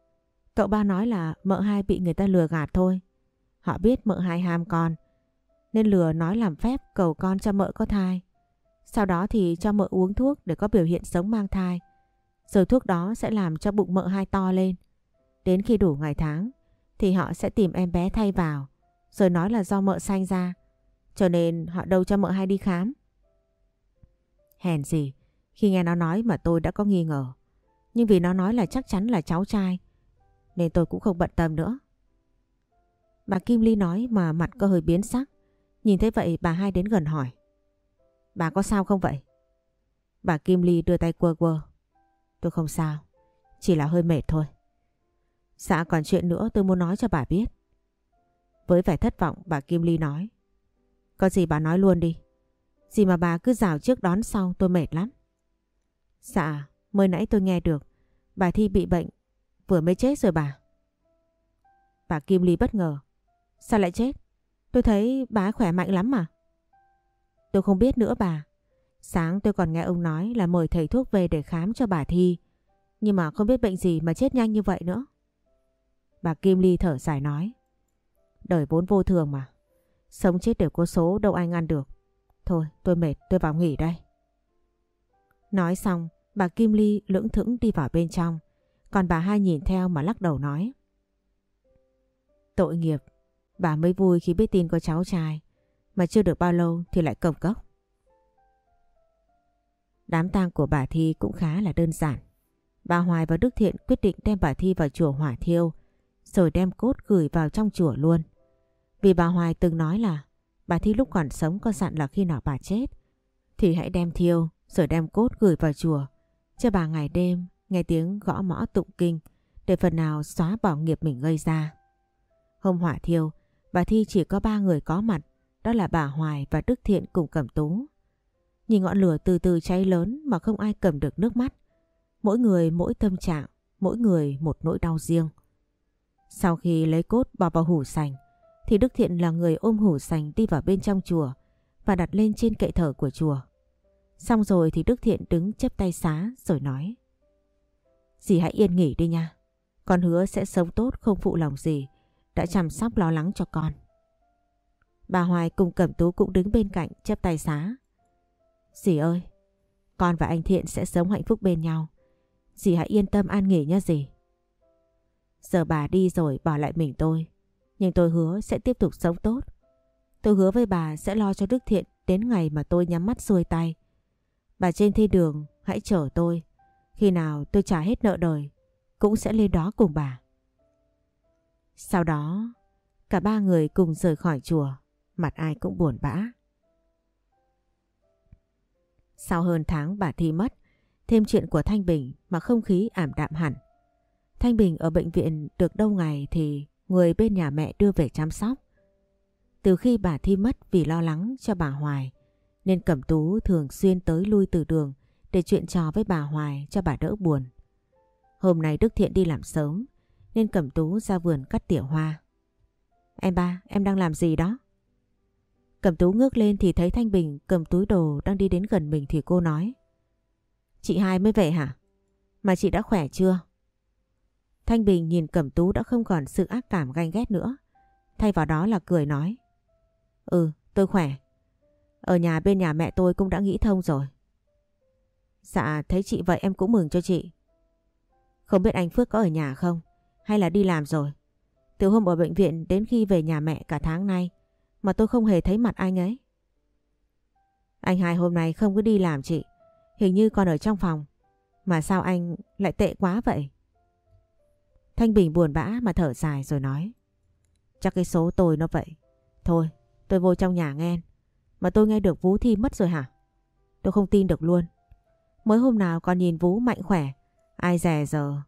[SPEAKER 1] Cậu ba nói là mợ hai bị người ta lừa gạt thôi. Họ biết mợ hai ham con. Nên lừa nói làm phép cầu con cho mợ có thai. Sau đó thì cho mợ uống thuốc để có biểu hiện sống mang thai. Rồi thuốc đó sẽ làm cho bụng mợ hai to lên. Đến khi đủ ngày tháng, thì họ sẽ tìm em bé thay vào. Rồi nói là do mợ sanh ra. Cho nên họ đâu cho mợ hai đi khám. Hèn gì, khi nghe nó nói mà tôi đã có nghi ngờ. Nhưng vì nó nói là chắc chắn là cháu trai Nên tôi cũng không bận tâm nữa. Bà Kim Ly nói mà mặt có hơi biến sắc. Nhìn thấy vậy bà hai đến gần hỏi. Bà có sao không vậy? Bà Kim Ly đưa tay quơ quơ. Tôi không sao Chỉ là hơi mệt thôi. Dạ còn chuyện nữa tôi muốn nói cho bà biết. Với vẻ thất vọng bà Kim Ly nói. Có gì bà nói luôn đi. Gì mà bà cứ rào trước đón sau, tôi mệt lắm. Dạ mới nãy tôi nghe được. Bà Thi bị bệnh, Vừa mới chết rồi bà. Bà Kim Ly bất ngờ. Sao lại chết? Tôi thấy bà khỏe mạnh lắm mà. Tôi không biết nữa bà. Sáng tôi còn nghe ông nói là mời thầy thuốc về để khám cho bà Thi. Nhưng mà không biết bệnh gì mà chết nhanh như vậy nữa. Bà Kim Ly thở dài nói. Đời vốn vô thường mà. Sống chết đều có số, đâu ai ngăn được. Thôi, tôi mệt, tôi vào nghỉ đây. Nói xong, bà Kim Ly lưỡng thững đi vào bên trong. Còn bà hai nhìn theo mà lắc đầu nói. Tội nghiệp, Bà mới vui khi biết tin có cháu trai, Mà chưa được bao lâu thì lại cổng cốc. Đám tang của bà Thi cũng khá là đơn giản. Bà Hoài và Đức Thiện quyết định đem bà Thi vào chùa hỏa thiêu, rồi đem cốt gửi vào trong chùa luôn. Vì bà Hoài từng nói là bà Thi lúc còn sống có dặn là khi nào bà chết thì hãy đem thiêu rồi đem cốt gửi vào chùa cho bà ngày đêm nghe tiếng gõ mõ tụng kinh để phần nào xóa bỏ nghiệp mình gây ra. Hôm hỏa thiêu, bà Thi chỉ có ba người có mặt, đó là bà Hoài và Đức Thiện cùng Cẩm Tú. Nhìn ngọn lửa từ từ cháy lớn mà không ai cầm được nước mắt. Mỗi người mỗi tâm trạng, mỗi người một nỗi đau riêng. Sau khi lấy cốt bỏ vào hủ sành thì Đức Thiện là người ôm hủ sành đi vào bên trong chùa và đặt lên trên kệ thờ của chùa. Xong rồi thì Đức Thiện đứng chấp tay xá rồi nói Dì hãy yên nghỉ đi nha. Con hứa sẽ sống tốt không phụ lòng gì đã chăm sóc lo lắng cho con. Bà Hoài cùng Cẩm Tú cũng đứng bên cạnh chấp tay xá. Dì ơi, con và anh Thiện sẽ sống hạnh phúc bên nhau. Dì hãy yên tâm an nghỉ nha dì. Giờ bà đi rồi bỏ lại mình tôi. Nhưng tôi hứa sẽ tiếp tục sống tốt. Tôi hứa với bà sẽ lo cho Đức Thiện đến ngày mà tôi nhắm mắt xuôi tay. Bà trên thi đường hãy chở tôi. Khi nào tôi trả hết nợ đời cũng sẽ lên đó cùng bà. Sau đó cả ba người cùng rời khỏi chùa. Mặt ai cũng buồn bã. Sau hơn tháng bà Thi mất, thêm chuyện của Thanh Bình mà không khí ảm đạm hẳn. Thanh Bình ở bệnh viện được đâu ngày thì người bên nhà mẹ đưa về chăm sóc. Từ khi bà Thi mất vì lo lắng cho bà Hoài nên Cẩm Tú thường xuyên tới lui từ đường để chuyện trò với bà Hoài cho bà đỡ buồn. Hôm nay Đức Thiện đi làm sớm nên Cẩm Tú ra vườn cắt tỉa hoa. Em ba, em đang làm gì đó? Cẩm Tú ngước lên thì thấy Thanh Bình cầm túi đồ đang đi đến gần mình thì cô nói. Chị hai mới về hả? Mà chị đã khỏe chưa? Thanh Bình nhìn Cẩm Tú đã không còn sự ác cảm ganh ghét nữa. Thay vào đó là cười nói. Ừ, tôi khỏe. Ở nhà bên nhà mẹ tôi cũng đã nghĩ thông rồi. Dạ, thấy chị vậy em cũng mừng cho chị. Không biết anh Phước có ở nhà không? Hay là đi làm rồi? Từ hôm ở bệnh viện đến khi về nhà mẹ cả tháng nay mà tôi không hề thấy mặt anh ấy. Anh hai hôm nay không có đi làm chị. Hình như còn ở trong phòng. Mà sao anh lại tệ quá vậy? Thanh Bình buồn bã mà thở dài rồi nói. Chắc cái số tôi nó vậy. Thôi, tôi vô trong nhà nghe. Mà tôi nghe được Vũ Thi mất rồi hả? Tôi không tin được luôn. Mới hôm nào còn nhìn Vũ mạnh khỏe. Ai dè giờ.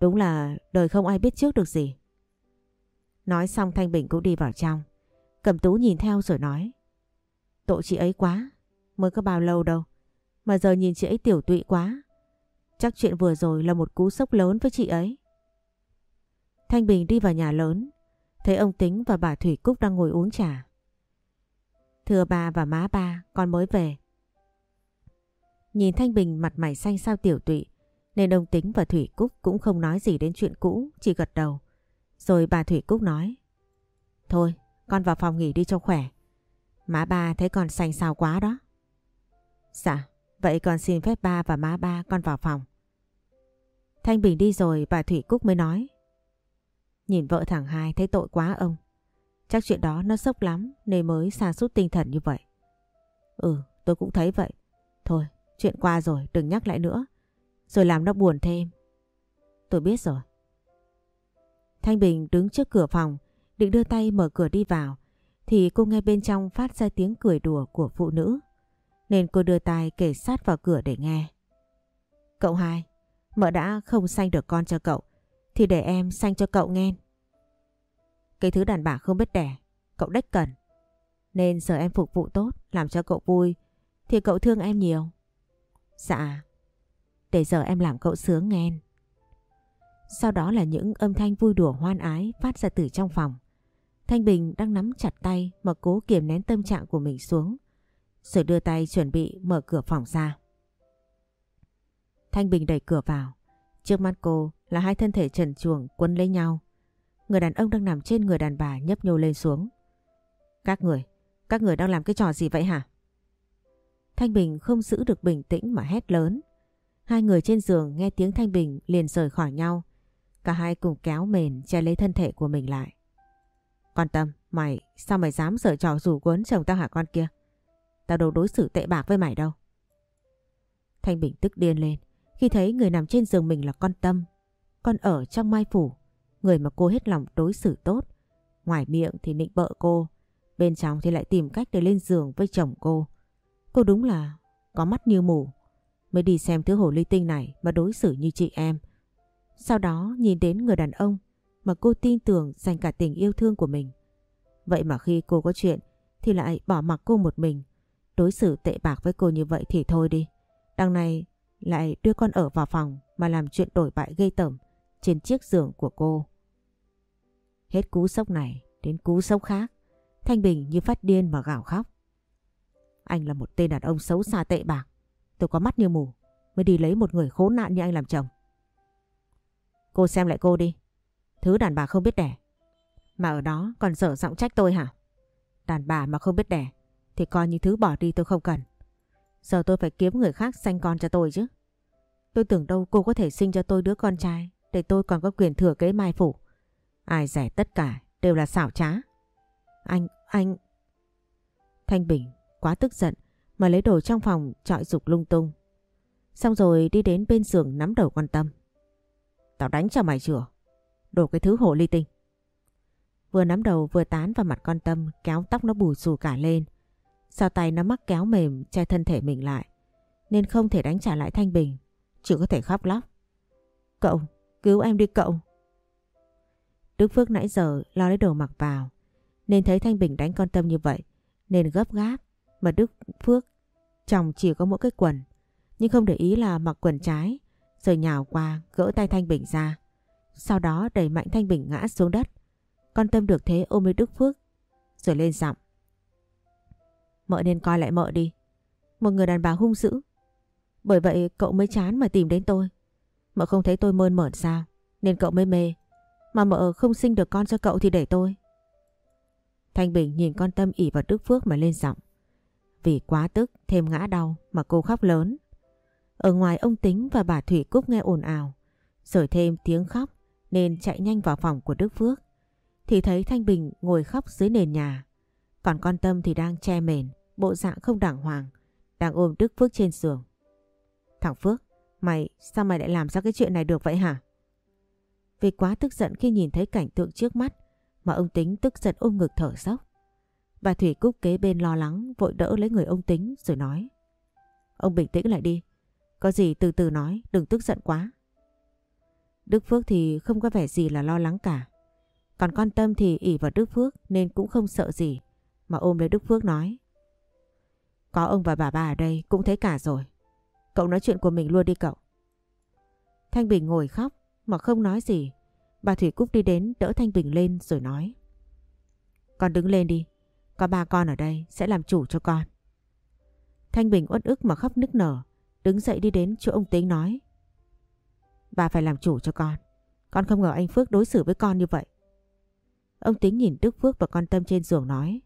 [SPEAKER 1] Đúng là đời không ai biết trước được gì. Nói xong Thanh Bình cũng đi vào trong. Cầm tú nhìn theo rồi nói. Tội chị ấy quá. Mới có bao lâu đâu. Mà giờ nhìn chị ấy tiểu tụy quá. Chắc chuyện vừa rồi là một cú sốc lớn với chị ấy. Thanh Bình đi vào nhà lớn, thấy ông Tính và bà Thủy Cúc đang ngồi uống trà. Thưa bà và má ba, con mới về. Nhìn Thanh Bình mặt mày xanh sao tiểu tụy, nên ông Tính và Thủy Cúc cũng không nói gì đến chuyện cũ, chỉ gật đầu. Rồi bà Thủy Cúc nói, Thôi, con vào phòng nghỉ đi cho khỏe. Má ba thấy con xanh xao quá đó. Dạ, vậy con xin phép ba và má ba con vào phòng. Thanh Bình đi rồi bà Thủy Cúc mới nói. Nhìn vợ thằng hai thấy tội quá ông. Chắc chuyện đó nó sốc lắm nên mới xa sút tinh thần như vậy. Ừ, tôi cũng thấy vậy. Thôi, chuyện qua rồi, đừng nhắc lại nữa. rồi làm nó buồn thêm. Tôi biết rồi. Thanh Bình đứng trước cửa phòng, định đưa tay mở cửa đi vào, thì cô nghe bên trong phát ra tiếng cười đùa của phụ nữ. Nên cô đưa tay kể sát vào cửa để nghe. Cậu hai, mợ đã không sanh được con cho cậu, thì để em sanh cho cậu nghe. Cái thứ đàn bà không biết đẻ, cậu đách cần. Nên giờ em phục vụ tốt, làm cho cậu vui, thì cậu thương em nhiều. Dạ, để giờ em làm cậu sướng nghe. Sau đó là những âm thanh vui đùa hoan ái phát ra từ trong phòng. Thanh Bình đang nắm chặt tay mà cố kiềm nén tâm trạng của mình xuống. Rồi đưa tay chuẩn bị mở cửa phòng ra. Thanh Bình đẩy cửa vào. Trước mắt cô là hai thân thể trần chuồng quấn lấy nhau. Người đàn ông đang nằm trên người đàn bà nhấp nhô lên xuống. Các người, các người đang làm cái trò gì vậy hả? Thanh Bình không giữ được bình tĩnh mà hét lớn. Hai người trên giường nghe tiếng Thanh Bình liền rời khỏi nhau. Cả hai cùng kéo mền che lấy thân thể của mình lại. Con Tâm, mày, sao mày dám sợ trò rủ cuốn chồng tao hả con kia? Tao đâu đối xử tệ bạc với mày đâu. Thanh Bình tức điên lên khi thấy người nằm trên giường mình là con Tâm. Con ở trong mai phủ, người mà cô hết lòng đối xử tốt. Ngoài miệng thì nịnh bợ cô, bên trong thì lại tìm cách để lên giường với chồng cô. Cô đúng là có mắt như mù. Mới đi xem thứ hồ ly tinh này mà đối xử như chị em. Sau đó nhìn đến người đàn ông mà cô tin tưởng dành cả tình yêu thương của mình. Vậy mà khi cô có chuyện thì lại bỏ mặc cô một mình. Đối xử tệ bạc với cô như vậy thì thôi đi. Đằng này lại đưa con ở vào phòng mà làm chuyện đổi bại gây tởm trên chiếc giường của cô. Hết cú sốc này đến cú sốc khác, Thanh Bình như phát điên mà gào khóc. Anh là một tên đàn ông xấu xa tệ bạc, tôi có mắt như mù, mới đi lấy một người khốn nạn như anh làm chồng. Cô xem lại cô đi, thứ đàn bà không biết đẻ. Mà ở đó còn dở giọng trách tôi hả? Đàn bà mà không biết đẻ thì coi như thứ bỏ đi tôi không cần. Giờ tôi phải kiếm người khác sanh con cho tôi chứ. Tôi tưởng đâu cô có thể sinh cho tôi đứa con trai để tôi còn có quyền thừa kế mai phủ. Ai rẻ tất cả đều là xảo trá. Anh, anh... Thanh Bình quá tức giận mà lấy đồ trong phòng trọi dục lung tung. Xong rồi đi đến bên giường nắm đầu quan tâm. Tao đánh cho mày chửa. đổ cái thứ hồ ly tinh. Vừa nắm đầu vừa tán vào mặt con tâm kéo tóc nó bù xù cả lên. Sau tay nó mắc kéo mềm che thân thể mình lại. Nên không thể đánh trả lại Thanh Bình. Chỉ có thể khóc lóc. Cậu, cứu em đi cậu. Đức Phước nãy giờ lo lấy đồ mặc vào. Nên thấy Thanh Bình đánh con Tâm như vậy. Nên gấp gáp. Mà Đức Phước chồng chỉ có mỗi cái quần. Nhưng không để ý là mặc quần trái. Rồi nhào qua gỡ tay Thanh Bình ra. Sau đó đẩy mạnh Thanh Bình ngã xuống đất. Con Tâm được thế ôm lấy Đức Phước. Rồi lên giọng. Mợ nên coi lại mợ đi. Một người đàn bà hung dữ. Bởi vậy cậu mới chán mà tìm đến tôi. Mợ không thấy tôi mơn mởn sao. Nên cậu mới mê. Mà mợ không sinh được con cho cậu thì để tôi. Thanh Bình nhìn con Tâm ỉ vào Đức Phước mà lên giọng. Vì quá tức, thêm ngã đau mà cô khóc lớn. Ở ngoài ông Tính và bà Thủy Cúc nghe ồn ào. Rồi thêm tiếng khóc nên chạy nhanh vào phòng của Đức Phước. Thì thấy Thanh Bình ngồi khóc dưới nền nhà. Còn con Tâm thì đang che mền bộ dạng không đàng hoàng, đang ôm Đức Phước trên giường. Thằng Phước, mày sao mày lại làm ra cái chuyện này được vậy hả? Vì quá tức giận khi nhìn thấy cảnh tượng trước mắt mà ông Tính tức giận ôm ngực thở dốc. Bà Thủy Cúc kế bên lo lắng vội đỡ lấy người ông Tính rồi nói. Ông bình tĩnh lại đi, có gì từ từ nói, đừng tức giận quá. Đức Phước thì không có vẻ gì là lo lắng cả. Còn con Tâm thì ỉ vào Đức Phước nên cũng không sợ gì mà ôm lấy Đức Phước nói. Có ông và bà bà ở đây cũng thấy cả rồi. Cậu nói chuyện của mình luôn đi cậu. Thanh Bình ngồi khóc mà không nói gì. Bà Thủy Cúc đi đến đỡ Thanh Bình lên rồi nói. Con đứng lên đi. Có ba con ở đây sẽ làm chủ cho con. Thanh Bình uất ức mà khóc nức nở. Đứng dậy đi đến chỗ ông Tính nói. Bà phải làm chủ cho con. Con không ngờ anh Phước đối xử với con như vậy. Ông Tính nhìn Đức Phước và con Tâm trên giường nói.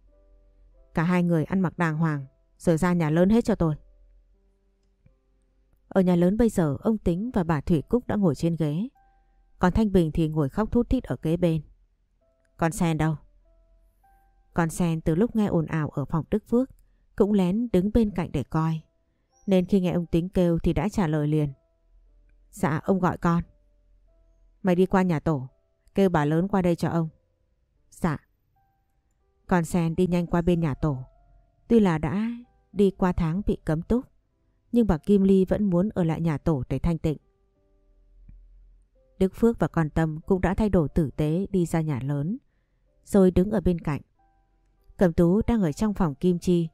[SPEAKER 1] Cả hai người ăn mặc đàng hoàng rồi ra nhà lớn hết cho tôi. Ở nhà lớn bây giờ ông Tính và bà Thủy Cúc đã ngồi trên ghế. Còn Thanh Bình thì ngồi khóc thút thít ở kế bên. Con Sen đâu? Con Sen từ lúc nghe ồn ào ở phòng Đức Phước cũng lén đứng bên cạnh để coi. Nên khi nghe ông Tính kêu thì đã trả lời liền. Dạ ông gọi con. Mày đi qua nhà tổ, kêu bà lớn qua đây cho ông. Dạ. Con sen đi nhanh qua bên nhà tổ. Tuy là đã đi qua tháng bị cấm túc, nhưng bà Kim Ly vẫn muốn ở lại nhà tổ để thanh tịnh. Đức Phước và con Tâm cũng đã thay đổi tử tế đi ra nhà lớn, rồi đứng ở bên cạnh. Cẩm Tú đang ở trong phòng Kim Chi,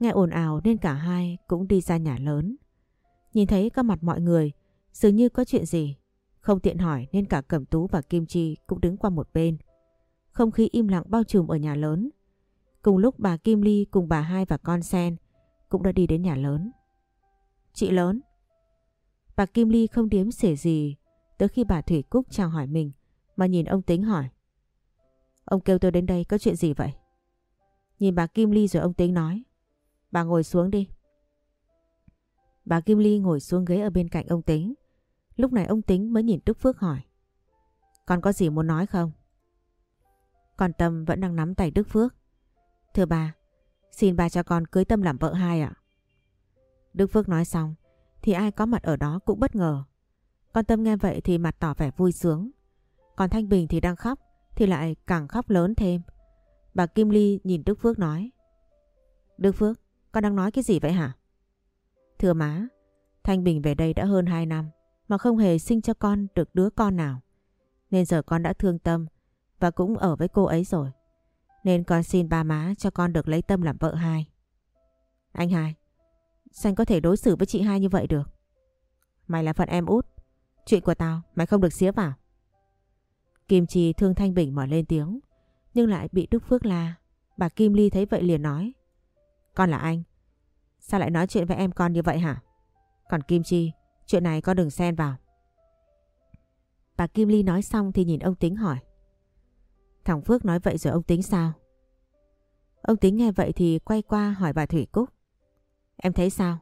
[SPEAKER 1] nghe ồn ào nên cả hai cũng đi ra nhà lớn. Nhìn thấy các mặt mọi người, dường như có chuyện gì. Không tiện hỏi nên cả Cẩm Tú và Kim Chi cũng đứng qua một bên. Không khí im lặng bao trùm ở nhà lớn. Cùng lúc bà Kim Ly cùng bà hai và con Sen cũng đã đi đến nhà lớn. Chị lớn. Bà Kim Ly không điếm xỉa gì tới khi bà Thủy Cúc chào hỏi mình mà nhìn ông Tính hỏi. Ông kêu tôi đến đây có chuyện gì vậy? Nhìn bà Kim Ly rồi ông Tính nói. Bà ngồi xuống đi. Bà Kim Ly ngồi xuống ghế ở bên cạnh ông Tính. Lúc này ông Tính mới nhìn Đức Phước hỏi. còn có gì muốn nói không? Còn Tâm vẫn đang nắm tay Đức Phước. Thưa bà, xin ba cho con cưới Tâm làm vợ hai ạ. Đức Phước nói xong thì ai có mặt ở đó cũng bất ngờ. Con Tâm nghe vậy thì mặt tỏ vẻ vui sướng. Còn Thanh Bình thì đang khóc thì lại càng khóc lớn thêm. Bà Kim Ly nhìn Đức Phước nói. Đức Phước, con đang nói cái gì vậy hả? Thưa má, Thanh Bình về đây đã hơn 2 năm mà không hề sinh cho con được đứa con nào. Nên giờ con đã thương tâm và cũng ở với cô ấy rồi. Nên con xin ba má cho con được lấy tâm làm vợ hai. Anh hai, sao anh có thể đối xử với chị hai như vậy được? Mày là phận em út. Chuyện của tao mày không được xía vào. Kim Chi thương Thanh Bình mở lên tiếng. Nhưng lại bị Đức Phước la. Bà Kim Ly thấy vậy liền nói. Con là anh. Sao lại nói chuyện với em con như vậy hả? Còn Kim Chi, chuyện này con đừng xen vào. Bà Kim Ly nói xong thì nhìn ông Tính hỏi. Thằng Phước nói vậy rồi ông Tính sao? Ông Tính nghe vậy thì quay qua hỏi bà Thủy Cúc. Em thấy sao?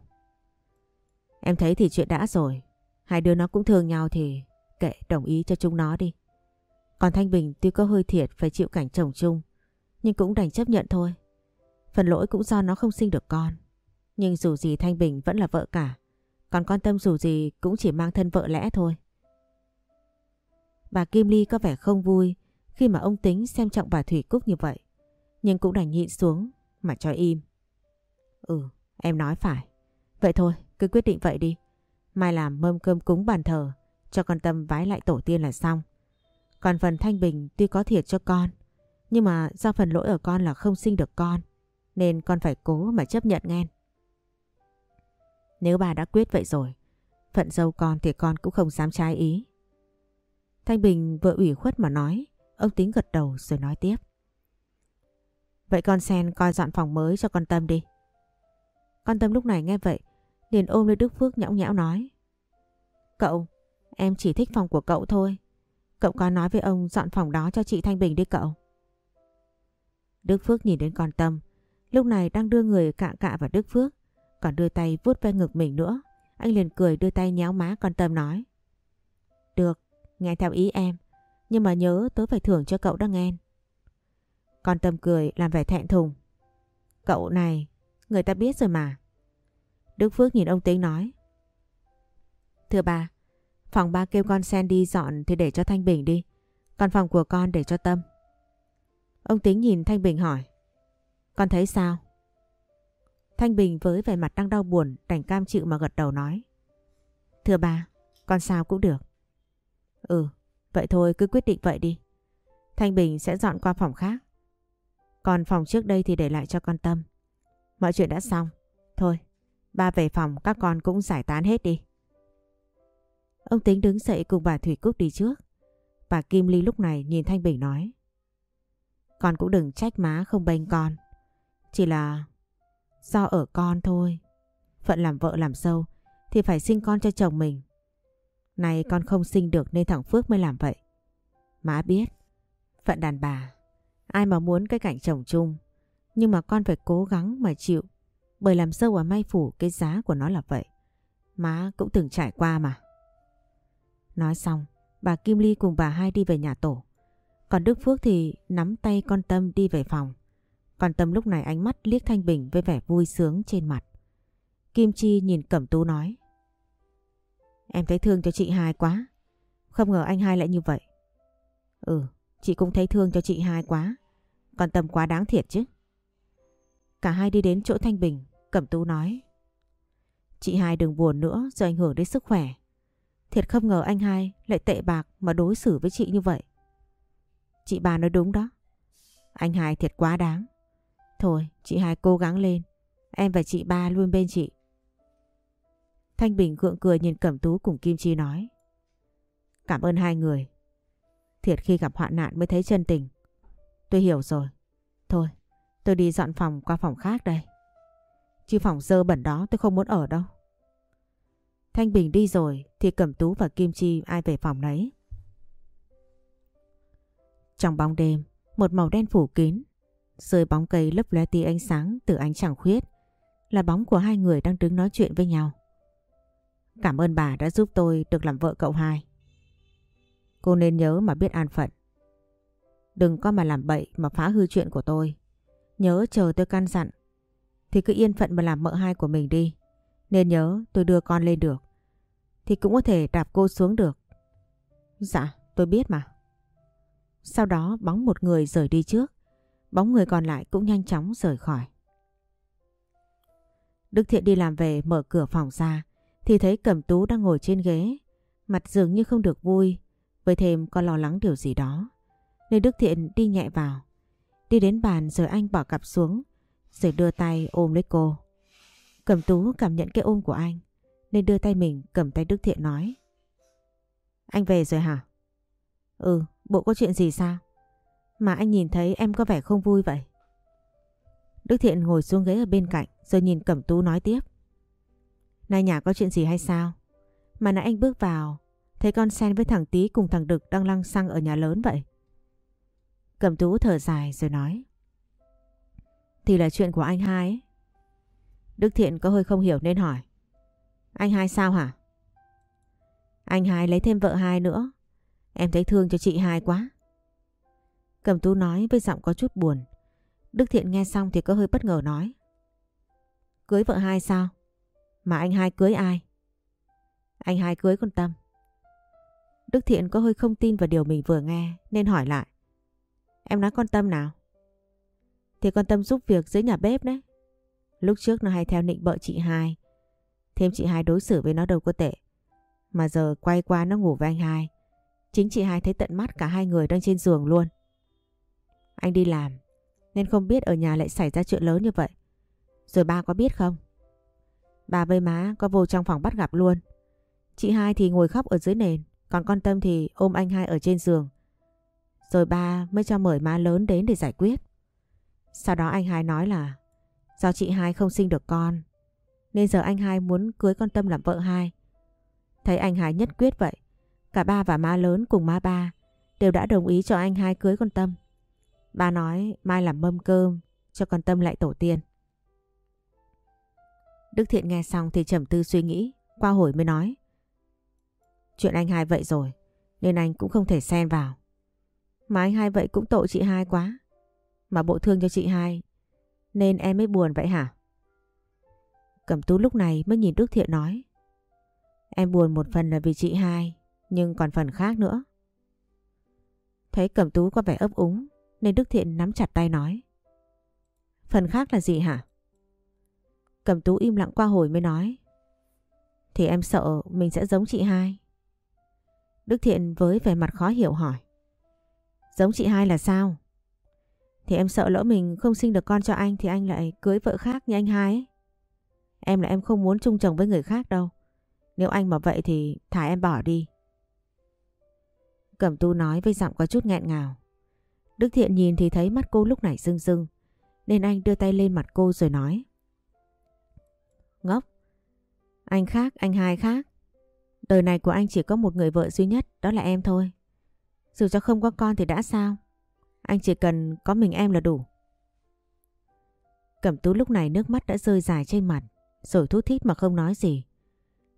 [SPEAKER 1] Em thấy thì chuyện đã rồi. Hai đứa nó cũng thương nhau thì kệ, đồng ý cho chúng nó đi. Còn Thanh Bình tuy có hơi thiệt phải chịu cảnh chồng chung, nhưng cũng đành chấp nhận thôi. Phần lỗi cũng do nó không sinh được con. Nhưng dù gì Thanh Bình vẫn là vợ cả. Còn con Tâm dù gì cũng chỉ mang thân vợ lẽ thôi. Bà Kim Ly có vẻ không vui khi mà ông tính xem trọng bà Thủy Cúc như vậy. Nhưng cũng đành nhịn xuống mà cho im. Ừ, em nói phải. Vậy thôi, cứ quyết định vậy đi. Mai làm mâm cơm cúng bàn thờ, cho con Tâm vái lại tổ tiên là xong. Còn phần Thanh Bình tuy có thiệt cho con, nhưng mà do phần lỗi ở con là không sinh được con, nên con phải cố mà chấp nhận nghe. Nếu bà đã quyết vậy rồi, phận dâu con thì con cũng không dám trái ý. Thanh Bình vừa ủy khuất mà nói, ông tính gật đầu rồi nói tiếp. Vậy con sen coi dọn phòng mới cho con Tâm đi. Con Tâm lúc này nghe vậy, liền ôm lấy Đức Phước nhõng nhẽo nói. Cậu, em chỉ thích phòng của cậu thôi. Cậu có nói với ông dọn phòng đó cho chị Thanh Bình đi cậu. Đức Phước nhìn đến con Tâm, lúc này đang đưa người cạ cạ vào Đức Phước, còn đưa tay vuốt ve ngực mình nữa. Anh liền cười đưa tay nhéo má con Tâm nói. Được, nghe theo ý em, nhưng mà nhớ tớ phải thưởng cho cậu đó nghe. Con Tâm cười làm vẻ thẹn thùng. Cậu này, người ta biết rồi mà. Đức Phước nhìn ông Tính nói. Thưa bà, phòng ba kêu con Sen đi dọn thì để cho Thanh Bình đi. Còn phòng của con để cho Tâm. Ông Tính nhìn Thanh Bình hỏi. Con thấy sao? Thanh Bình với vẻ mặt đang đau buồn đành cam chịu mà gật đầu nói. Thưa bà, con sao cũng được. Ừ, vậy thôi cứ quyết định vậy đi. Thanh Bình sẽ dọn qua phòng khác. Còn phòng trước đây thì để lại cho con Tâm. Mọi chuyện đã xong. Thôi, ba về phòng các con cũng giải tán hết đi. Ông Tính đứng dậy cùng bà Thủy Cúc đi trước. Bà Kim Ly lúc này nhìn Thanh Bình nói. Con cũng đừng trách má không bênh con. Chỉ là do ở con thôi. Phận làm vợ làm sâu thì phải sinh con cho chồng mình. Này con không sinh được nên thằng Phước mới làm vậy. Má biết, phận đàn bà, ai mà muốn cái cảnh chồng chung. Nhưng mà con phải cố gắng mà chịu. Bởi làm dâu ở Mai Phủ cái giá của nó là vậy. Má cũng từng trải qua mà. Nói xong, bà Kim Ly cùng bà hai đi về nhà tổ. Còn Đức Phước thì nắm tay con Tâm đi về phòng. Còn Tâm lúc này ánh mắt liếc Thanh Bình với vẻ vui sướng trên mặt. Kim Chi nhìn Cẩm Tú nói. Em thấy thương cho chị hai quá. Không ngờ anh hai lại như vậy. Ừ, chị cũng thấy thương cho chị hai quá. Còn tầm quá đáng thiệt chứ. Cả hai đi đến chỗ Thanh Bình, Cẩm Tú nói. Chị hai đừng buồn nữa do ảnh hưởng đến sức khỏe. Thiệt không ngờ anh hai lại tệ bạc mà đối xử với chị như vậy. Chị ba nói đúng đó. Anh hai thiệt quá đáng. Thôi, chị hai cố gắng lên. Em và chị ba luôn bên chị. Thanh Bình gượng cười nhìn Cẩm Tú cùng Kim Chi nói. Cảm ơn hai người. Thiệt khi gặp hoạn nạn mới thấy chân tình. Tôi hiểu rồi. Thôi, tôi đi dọn phòng qua phòng khác đây. Chứ phòng dơ bẩn đó tôi không muốn ở đâu. Thanh Bình đi rồi thì Cẩm Tú và Kim Chi ai về phòng nấy. Trong bóng đêm, một màu đen phủ kín. Dưới bóng cây lấp lóe tia ánh sáng từ ánh chẳng khuyết là bóng của hai người đang đứng nói chuyện với nhau. Cảm ơn bà đã giúp tôi được làm vợ cậu hai. Cô nên nhớ mà biết an phận. Đừng có mà làm bậy mà phá hư chuyện của tôi. Nhớ chờ tôi căn dặn. Thì cứ yên phận mà làm mợ hai của mình đi. Nên nhớ tôi đưa con lên được. Thì cũng có thể đạp cô xuống được. Dạ, tôi biết mà. Sau đó bóng một người rời đi trước. Bóng người còn lại cũng nhanh chóng rời khỏi. Đức Thiện đi làm về mở cửa phòng ra thì thấy Cẩm Tú đang ngồi trên ghế. Mặt dường như không được vui với thêm có lo lắng điều gì đó. Nên Đức Thiện đi nhẹ vào. Đi đến bàn rồi anh bỏ cặp xuống rồi đưa tay ôm lấy cô. Cẩm Tú cảm nhận cái ôm của anh nên đưa tay mình cầm tay Đức Thiện nói. Anh về rồi hả? Ừ, bộ có chuyện gì sao? Mà anh nhìn thấy em có vẻ không vui vậy. Đức Thiện ngồi xuống ghế ở bên cạnh rồi nhìn Cẩm Tú nói tiếp. Nay nhà có chuyện gì hay sao? Mà nãy anh bước vào, thấy con sen với thằng Tý cùng thằng Đực đang lăng xăng ở nhà lớn vậy. Cẩm Tú thở dài rồi nói. Thì là chuyện của anh hai ấy. Đức Thiện có hơi không hiểu nên hỏi. Anh hai sao hả? Anh hai lấy thêm vợ hai nữa. Em thấy thương cho chị hai quá. Cẩm Tú nói với giọng có chút buồn. Đức Thiện nghe xong thì có hơi bất ngờ nói. Cưới vợ hai sao? Mà anh hai cưới ai? Anh hai cưới con Tâm. Đức Thiện có hơi không tin vào điều mình vừa nghe, nên hỏi lại. Em nói con Tâm nào? Thì con Tâm giúp việc dưới nhà bếp đấy. Lúc trước nó hay theo nịnh bợ chị hai. Thêm chị hai đối xử với nó đâu có tệ. Mà giờ quay qua nó ngủ với anh hai. Chính chị hai thấy tận mắt cả hai người đang trên giường luôn. Anh đi làm, nên không biết ở nhà lại xảy ra chuyện lớn như vậy. Rồi ba có biết không? Bà với má có vô trong phòng bắt gặp luôn. Chị hai thì ngồi khóc ở dưới nền, còn con Tâm thì ôm anh hai ở trên giường. Rồi ba mới cho mời má lớn đến để giải quyết. Sau đó anh hai nói là do chị hai không sinh được con, nên giờ anh hai muốn cưới con Tâm làm vợ hai. Thấy anh hai nhất quyết vậy, cả ba và má lớn cùng má ba đều đã đồng ý cho anh hai cưới con Tâm. Ba nói mai làm mâm cơm cho con Tâm lại tổ tiên. Đức Thiện nghe xong thì trầm tư suy nghĩ, qua hồi mới nói. Chuyện anh hai vậy rồi, nên anh cũng không thể xen vào. Mà anh hai vậy cũng tội chị hai quá. Mà bộ thương cho chị hai, nên em mới buồn vậy hả? Cẩm tú lúc này mới nhìn Đức Thiện nói. Em buồn một phần là vì chị hai, nhưng còn phần khác nữa. Thấy Cẩm tú có vẻ ấp úng, nên Đức Thiện nắm chặt tay nói. Phần khác là gì hả? Cầm tú im lặng qua hồi mới nói. Thì em sợ mình sẽ giống chị hai. Đức Thiện với vẻ mặt khó hiểu hỏi. Giống chị hai là sao? Thì em sợ lỡ mình không sinh được con cho anh thì anh lại cưới vợ khác như anh hai ấy. Em là em không muốn chung chồng với người khác đâu. Nếu anh mà vậy thì thả em bỏ đi. Cẩm tu nói với giọng có chút nghẹn ngào. Đức Thiện nhìn thì thấy mắt cô lúc này rưng rưng. Nên anh đưa tay lên mặt cô rồi nói. Ngốc. Anh khác, anh hai khác. Đời này của anh chỉ có một người vợ duy nhất, đó là em thôi. Dù cho không có con thì đã sao? Anh chỉ cần có mình em là đủ. Cẩm tú lúc này nước mắt đã rơi dài trên mặt, rồi thút thít mà không nói gì.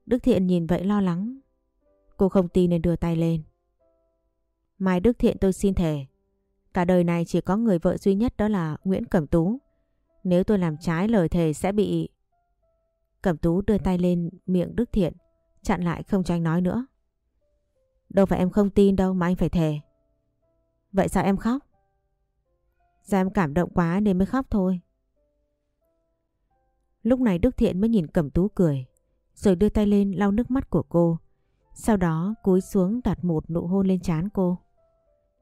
[SPEAKER 1] Đức Thiện nhìn vậy lo lắng. Cô không tin nên đưa tay lên. Mai Đức Thiện tôi xin thề. Cả đời này chỉ có người vợ duy nhất đó là Nguyễn Cẩm Tú. Nếu tôi làm trái lời thề sẽ bị... Cẩm Tú đưa tay lên miệng Đức Thiện, chặn lại không cho anh nói nữa. Đâu phải em không tin đâu mà anh phải thề. Vậy sao em khóc? Do em cảm động quá nên mới khóc thôi. Lúc này Đức Thiện mới nhìn Cẩm Tú cười, rồi đưa tay lên lau nước mắt của cô. Sau đó cúi xuống đặt một nụ hôn lên trán cô.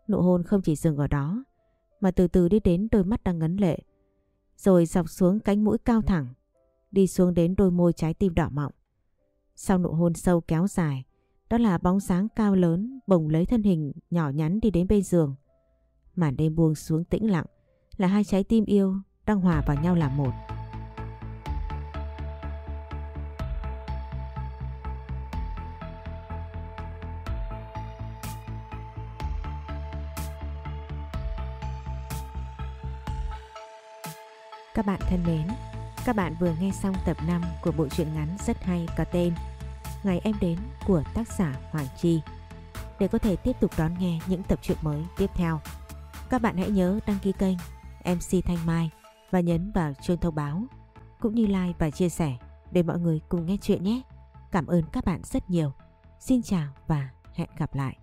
[SPEAKER 1] Nụ hôn không chỉ dừng ở đó, mà từ từ đi đến đôi mắt đang ngấn lệ. Rồi dọc xuống cánh mũi cao thẳng, đi xuống đến đôi môi trái tim đỏ mọng. Sau nụ hôn sâu kéo dài, đó là bóng sáng cao lớn bồng lấy thân hình nhỏ nhắn đi đến bên giường. Màn đêm buông xuống tĩnh lặng là hai trái tim yêu đang hòa vào nhau làm một. Các bạn thân mến, các bạn vừa nghe xong tập 5 của bộ truyện ngắn rất hay có tên Ngày em đến của tác giả Hoàng Chi. Để có thể tiếp tục đón nghe những tập truyện mới tiếp theo, các bạn hãy nhớ đăng ký kênh MC Thanh Mai và nhấn vào chuông thông báo cũng như like và chia sẻ để mọi người cùng nghe chuyện nhé. Cảm ơn các bạn rất nhiều. Xin chào và hẹn gặp lại.